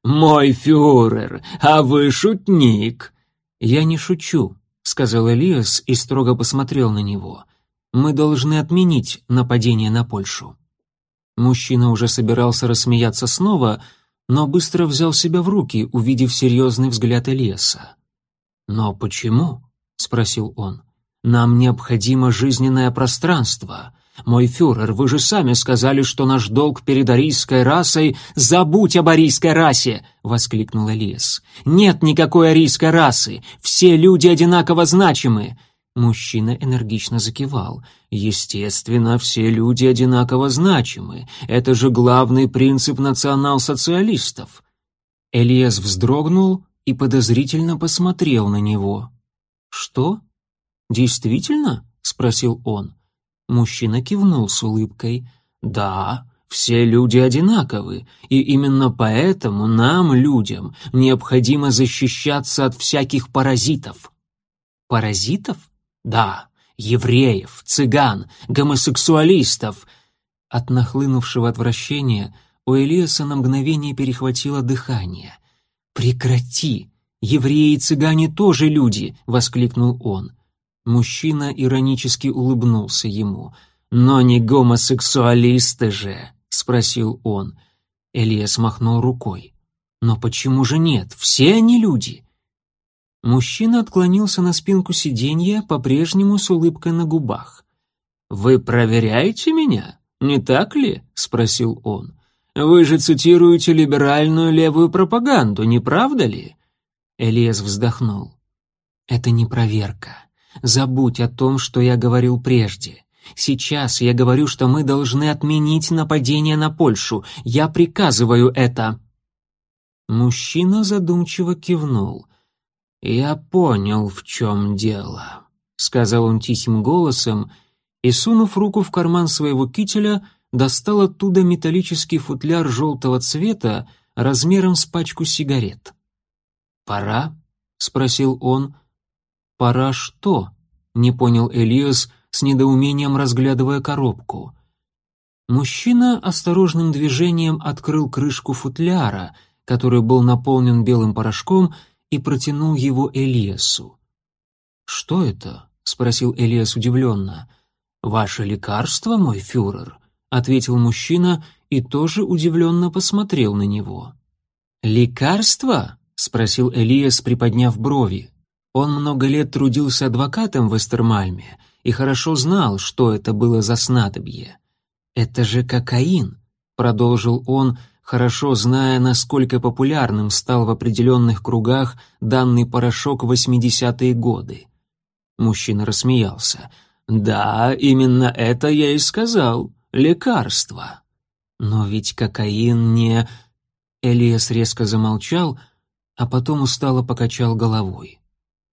«Мой фюрер, а вы шутник!» «Я не шучу», — сказал Элиас и строго посмотрел на него. «Мы должны отменить нападение на Польшу». Мужчина уже собирался рассмеяться снова, но быстро взял себя в руки, увидев серьезный взгляд Элиаса. «Но почему?» — спросил он. «Нам необходимо жизненное пространство. Мой фюрер, вы же сами сказали, что наш долг перед арийской расой — забудь об арийской расе!» — воскликнул Элиас. «Нет никакой арийской расы! Все люди одинаково значимы!» Мужчина энергично закивал. Естественно, все люди одинаково значимы. Это же главный принцип национал-социалистов. Элиас вздрогнул и подозрительно посмотрел на него. Что? Действительно? спросил он. Мужчина кивнул с улыбкой. Да, все люди одинаковы, и именно поэтому нам, людям, необходимо защищаться от всяких паразитов. Паразитов? Да, евреев, цыган, гомосексуалистов. От нахлынувшего отвращения у Элиаса на мгновение перехватило дыхание. «Прекрати! Евреи и цыгане тоже люди!» — воскликнул он. Мужчина иронически улыбнулся ему. «Но не гомосексуалисты же!» — спросил он. Элиас махнул рукой. «Но почему же нет? Все они люди!» Мужчина отклонился на спинку сиденья, по-прежнему с улыбкой на губах. «Вы проверяете меня, не так ли?» — спросил он. «Вы же цитируете либеральную левую пропаганду, не правда ли?» Элиас вздохнул. «Это не проверка. Забудь о том, что я говорил прежде. Сейчас я говорю, что мы должны отменить нападение на Польшу. Я приказываю это». Мужчина задумчиво кивнул. «Я понял, в чем дело», — сказал он тихим голосом и, сунув руку в карман своего кителя, достал оттуда металлический футляр желтого цвета размером с пачку сигарет. «Пора?» — спросил он. «Пора что?» — не понял Элиас, с недоумением разглядывая коробку. Мужчина осторожным движением открыл крышку футляра, который был наполнен белым порошком, и протянул его Элиасу. «Что это?» — спросил Элиас удивленно. «Ваше лекарство, мой фюрер», — ответил мужчина и тоже удивленно посмотрел на него. «Лекарство?» — спросил Элиас, приподняв брови. Он много лет трудился адвокатом в Эстермальме и хорошо знал, что это было за снадобье. «Это же кокаин», — продолжил он, хорошо зная, насколько популярным стал в определенных кругах данный порошок в 80-е годы. Мужчина рассмеялся. «Да, именно это я и сказал. Лекарство». «Но ведь кокаин не...» Элиас резко замолчал, а потом устало покачал головой.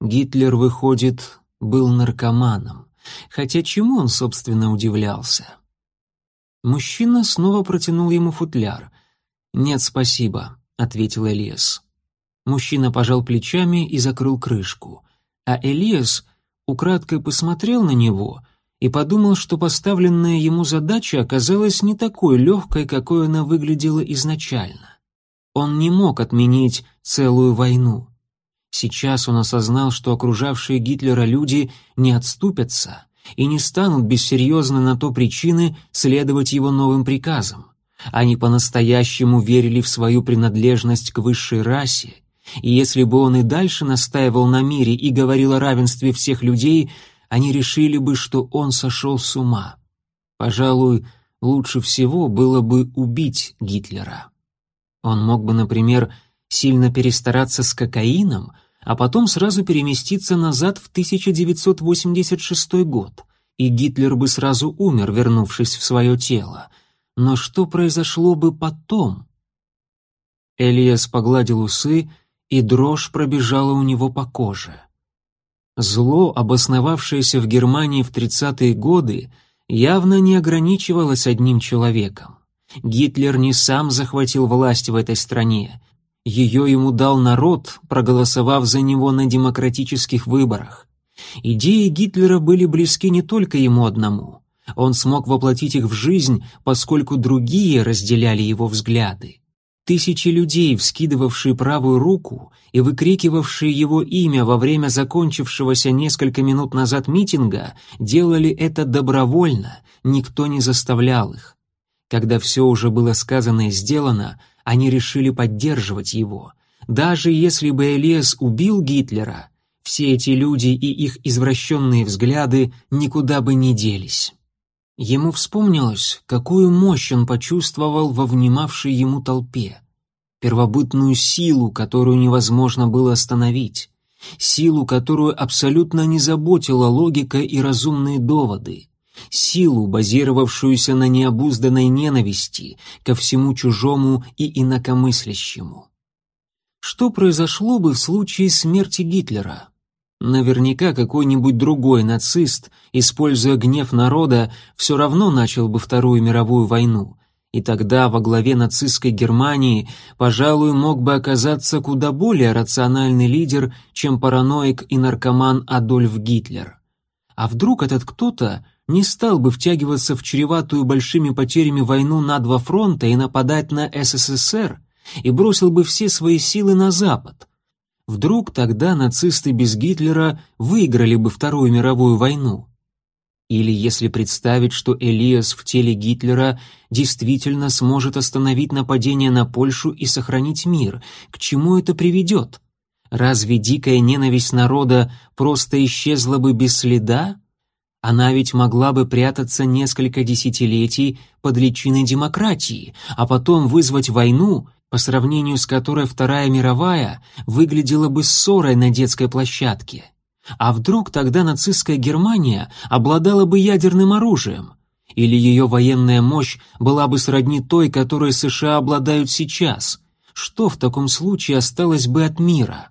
Гитлер, выходит, был наркоманом. Хотя чему он, собственно, удивлялся? Мужчина снова протянул ему футляр. «Нет, спасибо», — ответил Элиас. Мужчина пожал плечами и закрыл крышку, а Элиас украдкой посмотрел на него и подумал, что поставленная ему задача оказалась не такой легкой, какой она выглядела изначально. Он не мог отменить целую войну. Сейчас он осознал, что окружавшие Гитлера люди не отступятся и не станут без серьезной на то причины следовать его новым приказам. Они по-настоящему верили в свою принадлежность к высшей расе, и если бы он и дальше настаивал на мире и говорил о равенстве всех людей, они решили бы, что он сошел с ума. Пожалуй, лучше всего было бы убить Гитлера. Он мог бы, например, сильно перестараться с кокаином, а потом сразу переместиться назад в 1986 год, и Гитлер бы сразу умер, вернувшись в свое тело. Но что произошло бы потом? Элиас погладил усы, и дрожь пробежала у него по коже. Зло, обосновавшееся в Германии в 30-е годы, явно не ограничивалось одним человеком. Гитлер не сам захватил власть в этой стране, ее ему дал народ, проголосовав за него на демократических выборах. Идеи Гитлера были близки не только ему одному. Он смог воплотить их в жизнь, поскольку другие разделяли его взгляды. Тысячи людей, вскидывавшие правую руку и выкрикивавшие его имя во время закончившегося несколько минут назад митинга, делали это добровольно, никто не заставлял их. Когда все уже было сказано и сделано, они решили поддерживать его. Даже если бы Элиас убил Гитлера, все эти люди и их извращенные взгляды никуда бы не делись. Ему вспомнилось, какую мощь он почувствовал во внимавшей ему толпе. Первобытную силу, которую невозможно было остановить. Силу, которую абсолютно не заботила логика и разумные доводы силу, базировавшуюся на необузданной ненависти ко всему чужому и инакомыслящему. Что произошло бы в случае смерти Гитлера? Наверняка какой-нибудь другой нацист, используя гнев народа, все равно начал бы Вторую мировую войну, и тогда во главе нацистской Германии, пожалуй, мог бы оказаться куда более рациональный лидер, чем параноик и наркоман Адольф Гитлер. А вдруг этот кто-то не стал бы втягиваться в чреватую большими потерями войну на два фронта и нападать на СССР, и бросил бы все свои силы на Запад. Вдруг тогда нацисты без Гитлера выиграли бы Вторую мировую войну. Или если представить, что Элиас в теле Гитлера действительно сможет остановить нападение на Польшу и сохранить мир, к чему это приведет? Разве дикая ненависть народа просто исчезла бы без следа? Она ведь могла бы прятаться несколько десятилетий под личиной демократии, а потом вызвать войну, по сравнению с которой Вторая мировая выглядела бы ссорой на детской площадке. А вдруг тогда нацистская Германия обладала бы ядерным оружием? Или ее военная мощь была бы сродни той, которой США обладают сейчас? Что в таком случае осталось бы от мира?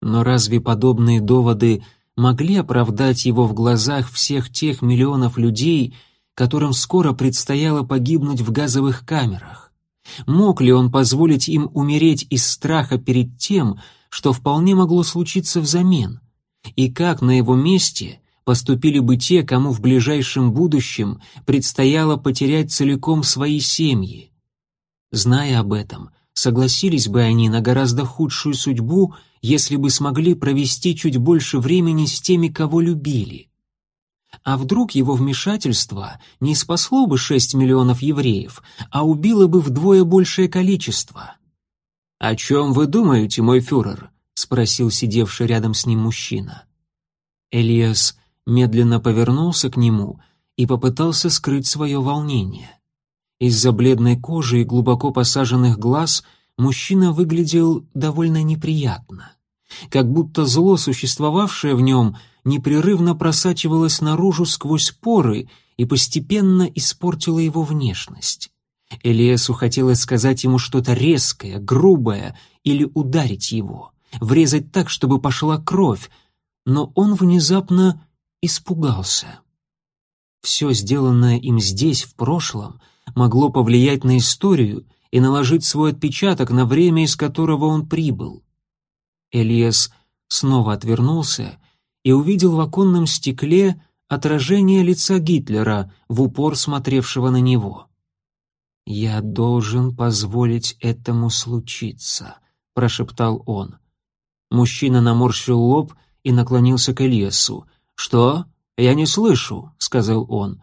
Но разве подобные доводы могли оправдать его в глазах всех тех миллионов людей, которым скоро предстояло погибнуть в газовых камерах? Мог ли он позволить им умереть из страха перед тем, что вполне могло случиться взамен? И как на его месте поступили бы те, кому в ближайшем будущем предстояло потерять целиком свои семьи? Зная об этом, согласились бы они на гораздо худшую судьбу если бы смогли провести чуть больше времени с теми, кого любили. А вдруг его вмешательство не спасло бы шесть миллионов евреев, а убило бы вдвое большее количество? «О чем вы думаете, мой фюрер?» — спросил сидевший рядом с ним мужчина. Элиас медленно повернулся к нему и попытался скрыть свое волнение. Из-за бледной кожи и глубоко посаженных глаз мужчина выглядел довольно неприятно. Как будто зло, существовавшее в нем, непрерывно просачивалось наружу сквозь поры и постепенно испортило его внешность. Элиасу хотелось сказать ему что-то резкое, грубое или ударить его, врезать так, чтобы пошла кровь, но он внезапно испугался. Все сделанное им здесь, в прошлом, могло повлиять на историю и наложить свой отпечаток на время, из которого он прибыл. Элиас снова отвернулся и увидел в оконном стекле отражение лица Гитлера, в упор смотревшего на него. «Я должен позволить этому случиться», — прошептал он. Мужчина наморщил лоб и наклонился к Элиасу. «Что? Я не слышу», — сказал он.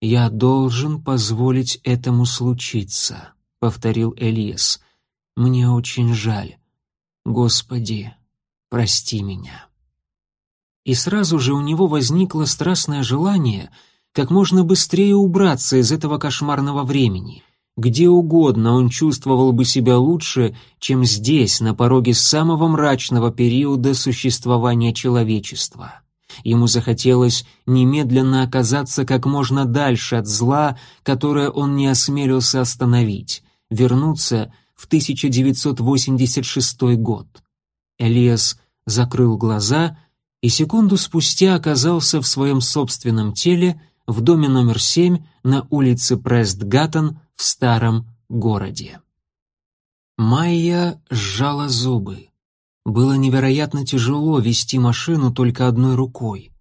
«Я должен позволить этому случиться», — повторил Элиас. «Мне очень жаль. Господи, прости меня». И сразу же у него возникло страстное желание как можно быстрее убраться из этого кошмарного времени. Где угодно он чувствовал бы себя лучше, чем здесь, на пороге самого мрачного периода существования человечества. Ему захотелось немедленно оказаться как можно дальше от зла, которое он не осмелился остановить, вернуться в 1986 год. Элиас закрыл глаза и секунду спустя оказался в своем собственном теле в доме номер 7 на улице Престгаттон в старом городе. Майя сжала зубы. Было невероятно тяжело вести машину только одной рукой.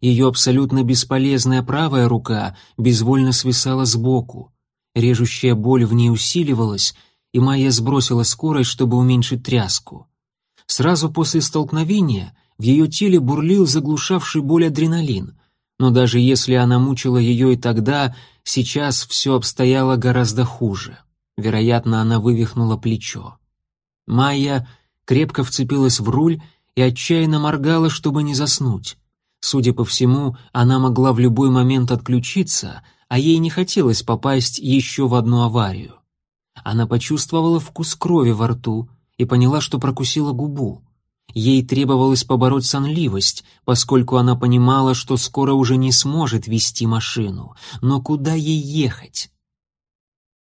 Ее абсолютно бесполезная правая рука безвольно свисала сбоку. Режущая боль в ней усиливалась, и Майя сбросила скорость, чтобы уменьшить тряску. Сразу после столкновения в ее теле бурлил заглушавший боль адреналин, но даже если она мучила ее и тогда, сейчас все обстояло гораздо хуже. Вероятно, она вывихнула плечо. Майя крепко вцепилась в руль и отчаянно моргала, чтобы не заснуть. Судя по всему, она могла в любой момент отключиться, а ей не хотелось попасть еще в одну аварию. Она почувствовала вкус крови во рту и поняла, что прокусила губу. Ей требовалось побороть сонливость, поскольку она понимала, что скоро уже не сможет вести машину. Но куда ей ехать?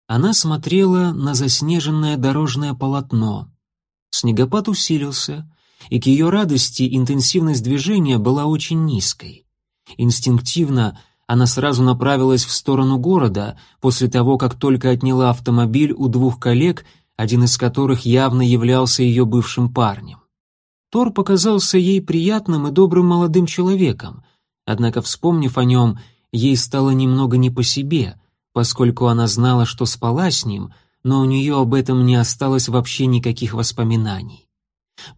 Она смотрела на заснеженное дорожное полотно, Снегопад усилился, и к ее радости интенсивность движения была очень низкой. Инстинктивно она сразу направилась в сторону города, после того, как только отняла автомобиль у двух коллег, один из которых явно являлся ее бывшим парнем. Тор показался ей приятным и добрым молодым человеком, однако, вспомнив о нем, ей стало немного не по себе, поскольку она знала, что спала с ним — но у нее об этом не осталось вообще никаких воспоминаний.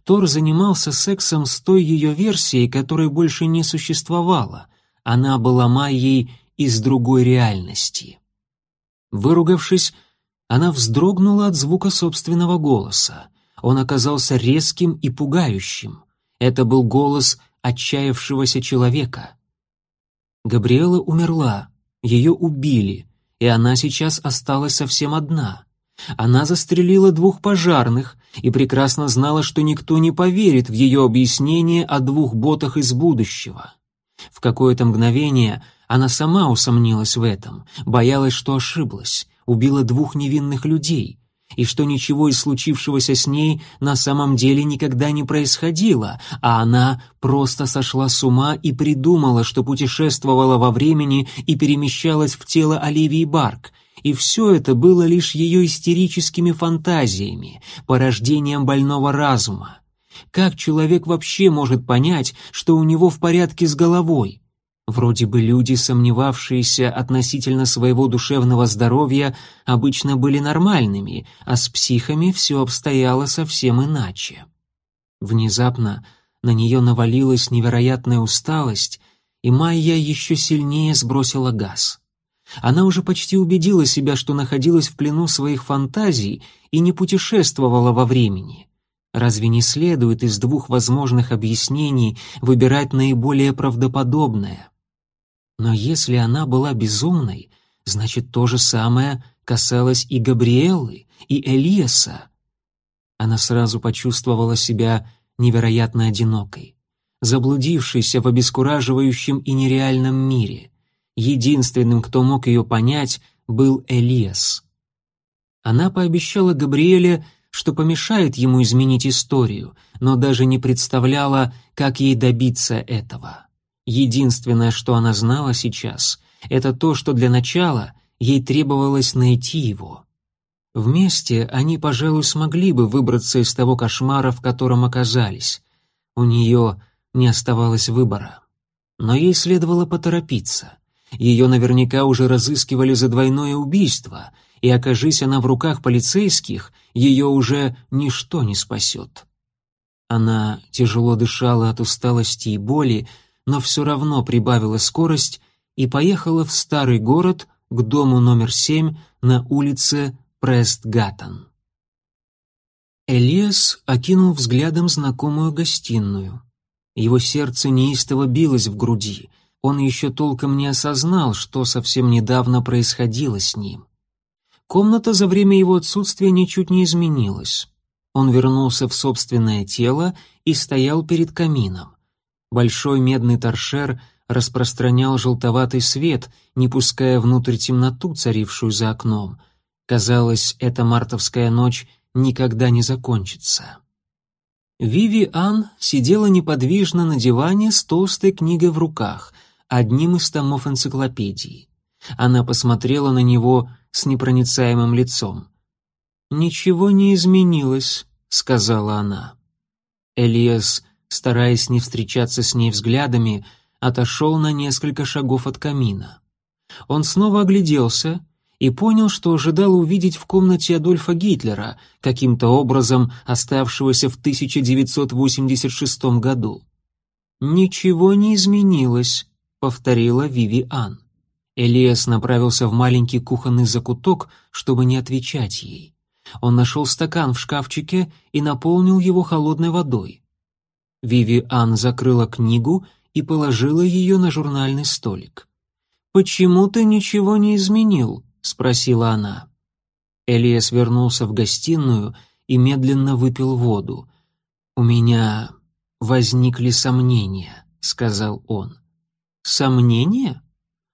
Тор занимался сексом с той ее версией, которой больше не существовало. Она была Майей из другой реальности. Выругавшись, она вздрогнула от звука собственного голоса. Он оказался резким и пугающим. Это был голос отчаявшегося человека. Габриэла умерла, ее убили, и она сейчас осталась совсем одна. Она застрелила двух пожарных и прекрасно знала, что никто не поверит в ее объяснение о двух ботах из будущего. В какое-то мгновение она сама усомнилась в этом, боялась, что ошиблась, убила двух невинных людей, и что ничего из случившегося с ней на самом деле никогда не происходило, а она просто сошла с ума и придумала, что путешествовала во времени и перемещалась в тело Оливии Барк, и все это было лишь ее истерическими фантазиями, порождением больного разума. Как человек вообще может понять, что у него в порядке с головой? Вроде бы люди, сомневавшиеся относительно своего душевного здоровья, обычно были нормальными, а с психами все обстояло совсем иначе. Внезапно на нее навалилась невероятная усталость, и Майя еще сильнее сбросила газ. Она уже почти убедила себя, что находилась в плену своих фантазий и не путешествовала во времени. Разве не следует из двух возможных объяснений выбирать наиболее правдоподобное? Но если она была безумной, значит, то же самое касалось и Габриэлы, и Элиаса. Она сразу почувствовала себя невероятно одинокой, заблудившейся в обескураживающем и нереальном мире. Единственным, кто мог ее понять, был Элиас. Она пообещала Габриэле, что помешает ему изменить историю, но даже не представляла, как ей добиться этого. Единственное, что она знала сейчас, это то, что для начала ей требовалось найти его. Вместе они, пожалуй, смогли бы выбраться из того кошмара, в котором оказались. У нее не оставалось выбора. Но ей следовало поторопиться. Ее наверняка уже разыскивали за двойное убийство, и, окажись она в руках полицейских, ее уже ничто не спасет. Она тяжело дышала от усталости и боли, но все равно прибавила скорость и поехала в старый город к дому номер семь на улице Престгаттон. Элиас окинул взглядом знакомую гостиную. Его сердце неистово билось в груди. Он еще толком не осознал, что совсем недавно происходило с ним. Комната за время его отсутствия ничуть не изменилась. Он вернулся в собственное тело и стоял перед камином. Большой медный торшер распространял желтоватый свет, не пуская внутрь темноту, царившую за окном. Казалось, эта мартовская ночь никогда не закончится. Виви Ан сидела неподвижно на диване с толстой книгой в руках, одним из томов энциклопедии. Она посмотрела на него с непроницаемым лицом. «Ничего не изменилось», — сказала она. Элиас, стараясь не встречаться с ней взглядами, отошел на несколько шагов от камина. Он снова огляделся и понял, что ожидал увидеть в комнате Адольфа Гитлера, каким-то образом оставшегося в 1986 году. «Ничего не изменилось», — повторила Виви Ан. Элиас направился в маленький кухонный закуток, чтобы не отвечать ей. Он нашел стакан в шкафчике и наполнил его холодной водой. Виви Ан закрыла книгу и положила ее на журнальный столик. «Почему ты ничего не изменил?» — спросила она. Элиас вернулся в гостиную и медленно выпил воду. «У меня возникли сомнения», — сказал он. «Сомнения?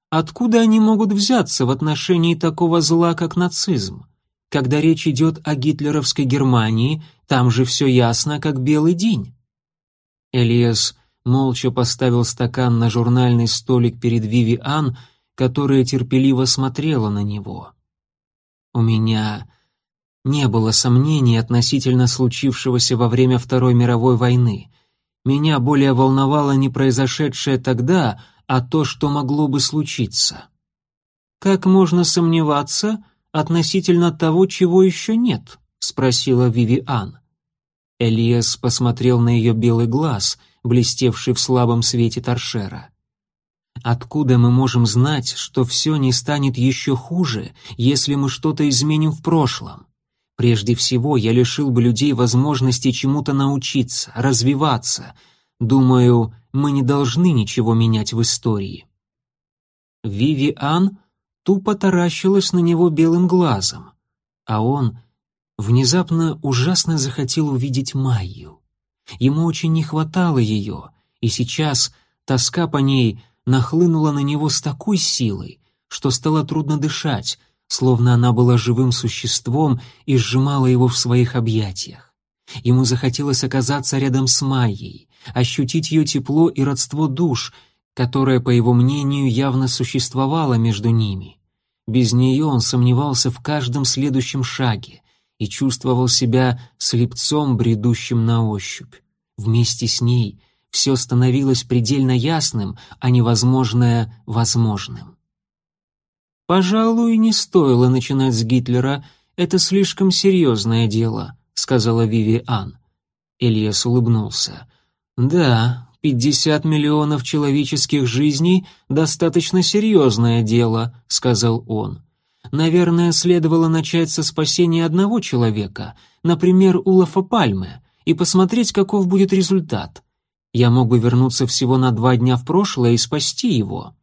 Откуда они могут взяться в отношении такого зла, как нацизм? Когда речь идет о гитлеровской Германии, там же все ясно, как белый день». Элиас молча поставил стакан на журнальный столик перед Виви Ан, которая терпеливо смотрела на него. «У меня не было сомнений относительно случившегося во время Второй мировой войны. Меня более волновало не произошедшее тогда, а то, что могло бы случиться. Как можно сомневаться относительно того, чего еще нет?» — спросила Виви Ан. Элиас посмотрел на ее белый глаз — блестевший в слабом свете торшера. Откуда мы можем знать, что все не станет еще хуже, если мы что-то изменим в прошлом? Прежде всего, я лишил бы людей возможности чему-то научиться, развиваться. Думаю, мы не должны ничего менять в истории. Виви Ан тупо таращилась на него белым глазом, а он внезапно ужасно захотел увидеть Майю. Ему очень не хватало ее, и сейчас тоска по ней нахлынула на него с такой силой, что стало трудно дышать, словно она была живым существом и сжимала его в своих объятиях. Ему захотелось оказаться рядом с Майей, ощутить ее тепло и родство душ, которое, по его мнению, явно существовало между ними. Без нее он сомневался в каждом следующем шаге, и чувствовал себя слепцом, бредущим на ощупь. Вместе с ней все становилось предельно ясным, а невозможное — возможным. «Пожалуй, не стоило начинать с Гитлера, это слишком серьезное дело», — сказала Виви Ан. Ильяс улыбнулся. «Да, пятьдесят миллионов человеческих жизней — достаточно серьезное дело», — сказал он. «Наверное, следовало начать со спасения одного человека, например, Улафа Пальмы, и посмотреть, каков будет результат. Я мог бы вернуться всего на два дня в прошлое и спасти его».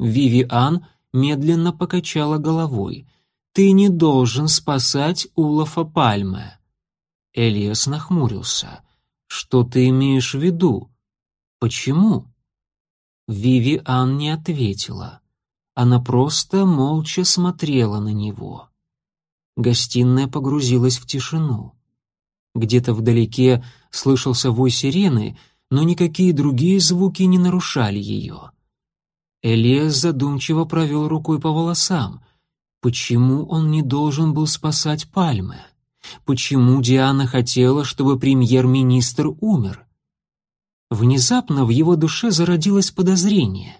Вивиан медленно покачала головой. «Ты не должен спасать Улафа Пальмы». Элиас нахмурился. «Что ты имеешь в виду? Почему?» Вивиан не ответила. Она просто молча смотрела на него. Гостиная погрузилась в тишину. Где-то вдалеке слышался вой сирены, но никакие другие звуки не нарушали ее. Элиас задумчиво провел рукой по волосам. Почему он не должен был спасать пальмы? Почему Диана хотела, чтобы премьер-министр умер? Внезапно в его душе зародилось подозрение.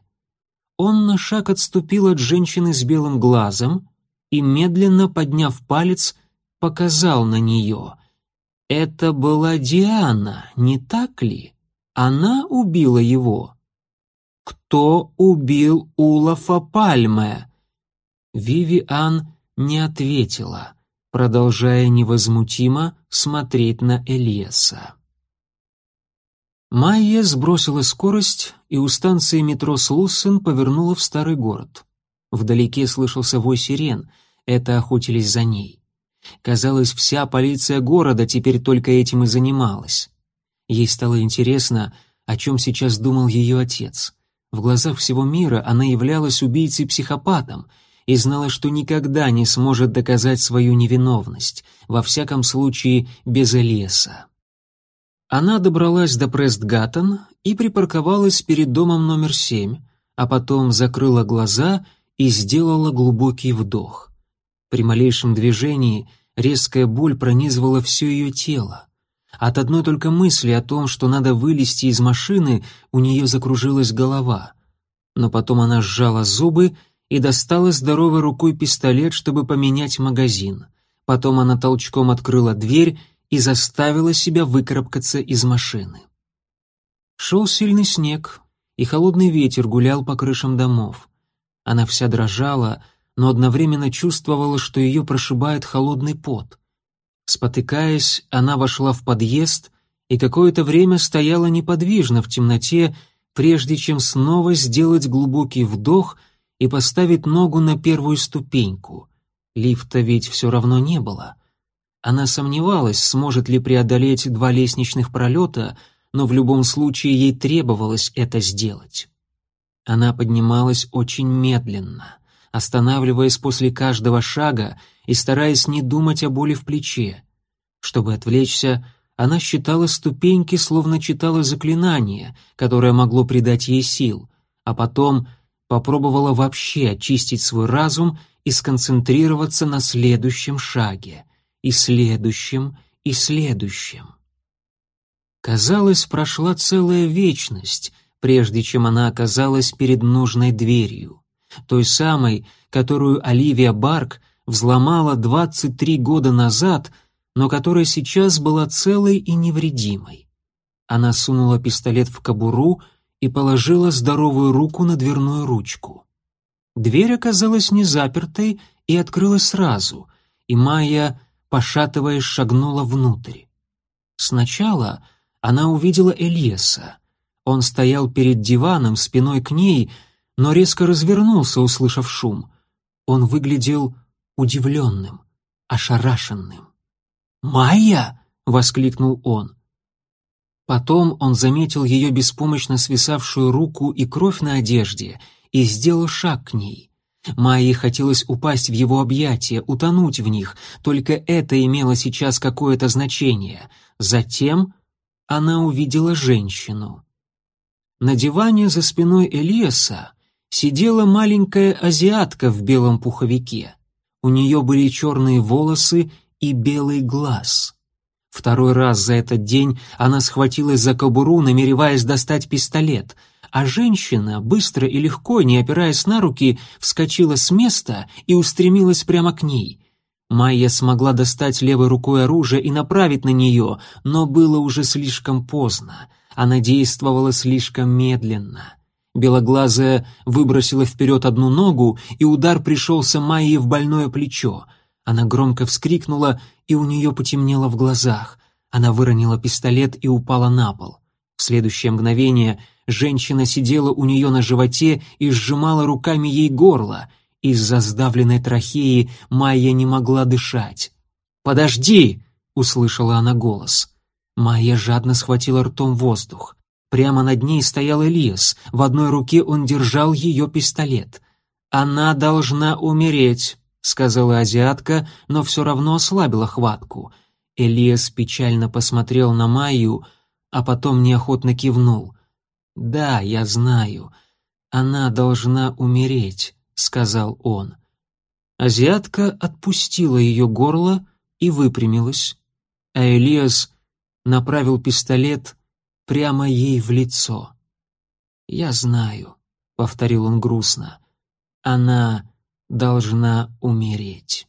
Он на шаг отступил от женщины с белым глазом и, медленно подняв палец, показал на нее. Это была Диана, не так ли? Она убила его. Кто убил Улафа Пальме? Вивиан не ответила продолжая невозмутимо смотреть на Элиаса. Майя сбросила скорость и у станции метро Слуссен повернула в старый город. Вдалеке слышался вой сирен, это охотились за ней. Казалось, вся полиция города теперь только этим и занималась. Ей стало интересно, о чем сейчас думал ее отец. В глазах всего мира она являлась убийцей-психопатом — и знала, что никогда не сможет доказать свою невиновность, во всяком случае без Элиеса. Она добралась до Престгаттен и припарковалась перед домом номер семь, а потом закрыла глаза и сделала глубокий вдох. При малейшем движении резкая боль пронизывала все ее тело. От одной только мысли о том, что надо вылезти из машины, у нее закружилась голова. Но потом она сжала зубы и достала здоровой рукой пистолет, чтобы поменять магазин. Потом она толчком открыла дверь и заставила себя выкарабкаться из машины. Шел сильный снег, и холодный ветер гулял по крышам домов. Она вся дрожала, но одновременно чувствовала, что ее прошибает холодный пот. Спотыкаясь, она вошла в подъезд и какое-то время стояла неподвижно в темноте, прежде чем снова сделать глубокий вдох — и поставить ногу на первую ступеньку. Лифта ведь все равно не было. Она сомневалась, сможет ли преодолеть два лестничных пролета, но в любом случае ей требовалось это сделать. Она поднималась очень медленно, останавливаясь после каждого шага и стараясь не думать о боли в плече. Чтобы отвлечься, она считала ступеньки, словно читала заклинание, которое могло придать ей сил, а потом попробовала вообще очистить свой разум и сконцентрироваться на следующем шаге, и следующем, и следующем. Казалось, прошла целая вечность, прежде чем она оказалась перед нужной дверью, той самой, которую Оливия Барк взломала 23 года назад, но которая сейчас была целой и невредимой. Она сунула пистолет в кобуру и положила здоровую руку на дверную ручку. Дверь оказалась не запертой и открылась сразу, и Майя, пошатываясь, шагнула внутрь. Сначала она увидела Эльеса. Он стоял перед диваном спиной к ней, но резко развернулся, услышав шум. Он выглядел удивленным, ошарашенным. «Майя!» — воскликнул он. Потом он заметил ее беспомощно свисавшую руку и кровь на одежде и сделал шаг к ней. Майе хотелось упасть в его объятия, утонуть в них, только это имело сейчас какое-то значение. Затем она увидела женщину. На диване за спиной Элиаса сидела маленькая азиатка в белом пуховике. У нее были черные волосы и белый глаз. Второй раз за этот день она схватилась за кобуру, намереваясь достать пистолет, а женщина, быстро и легко, не опираясь на руки, вскочила с места и устремилась прямо к ней. Майя смогла достать левой рукой оружие и направить на нее, но было уже слишком поздно. Она действовала слишком медленно. Белоглазая выбросила вперед одну ногу, и удар пришелся Майе в больное плечо. Она громко вскрикнула, и у нее потемнело в глазах. Она выронила пистолет и упала на пол. В следующее мгновение женщина сидела у нее на животе и сжимала руками ей горло. Из-за сдавленной трахеи Майя не могла дышать. «Подожди!» — услышала она голос. Майя жадно схватила ртом воздух. Прямо над ней стоял Элиас, в одной руке он держал ее пистолет. «Она должна умереть», — сказала азиатка, но все равно ослабила хватку. Элиас печально посмотрел на Майю, а потом неохотно кивнул. «Да, я знаю. Она должна умереть», — сказал он. Азиатка отпустила ее горло и выпрямилась, а Элиас направил пистолет прямо ей в лицо. «Я знаю», — повторил он грустно, — «она должна умереть».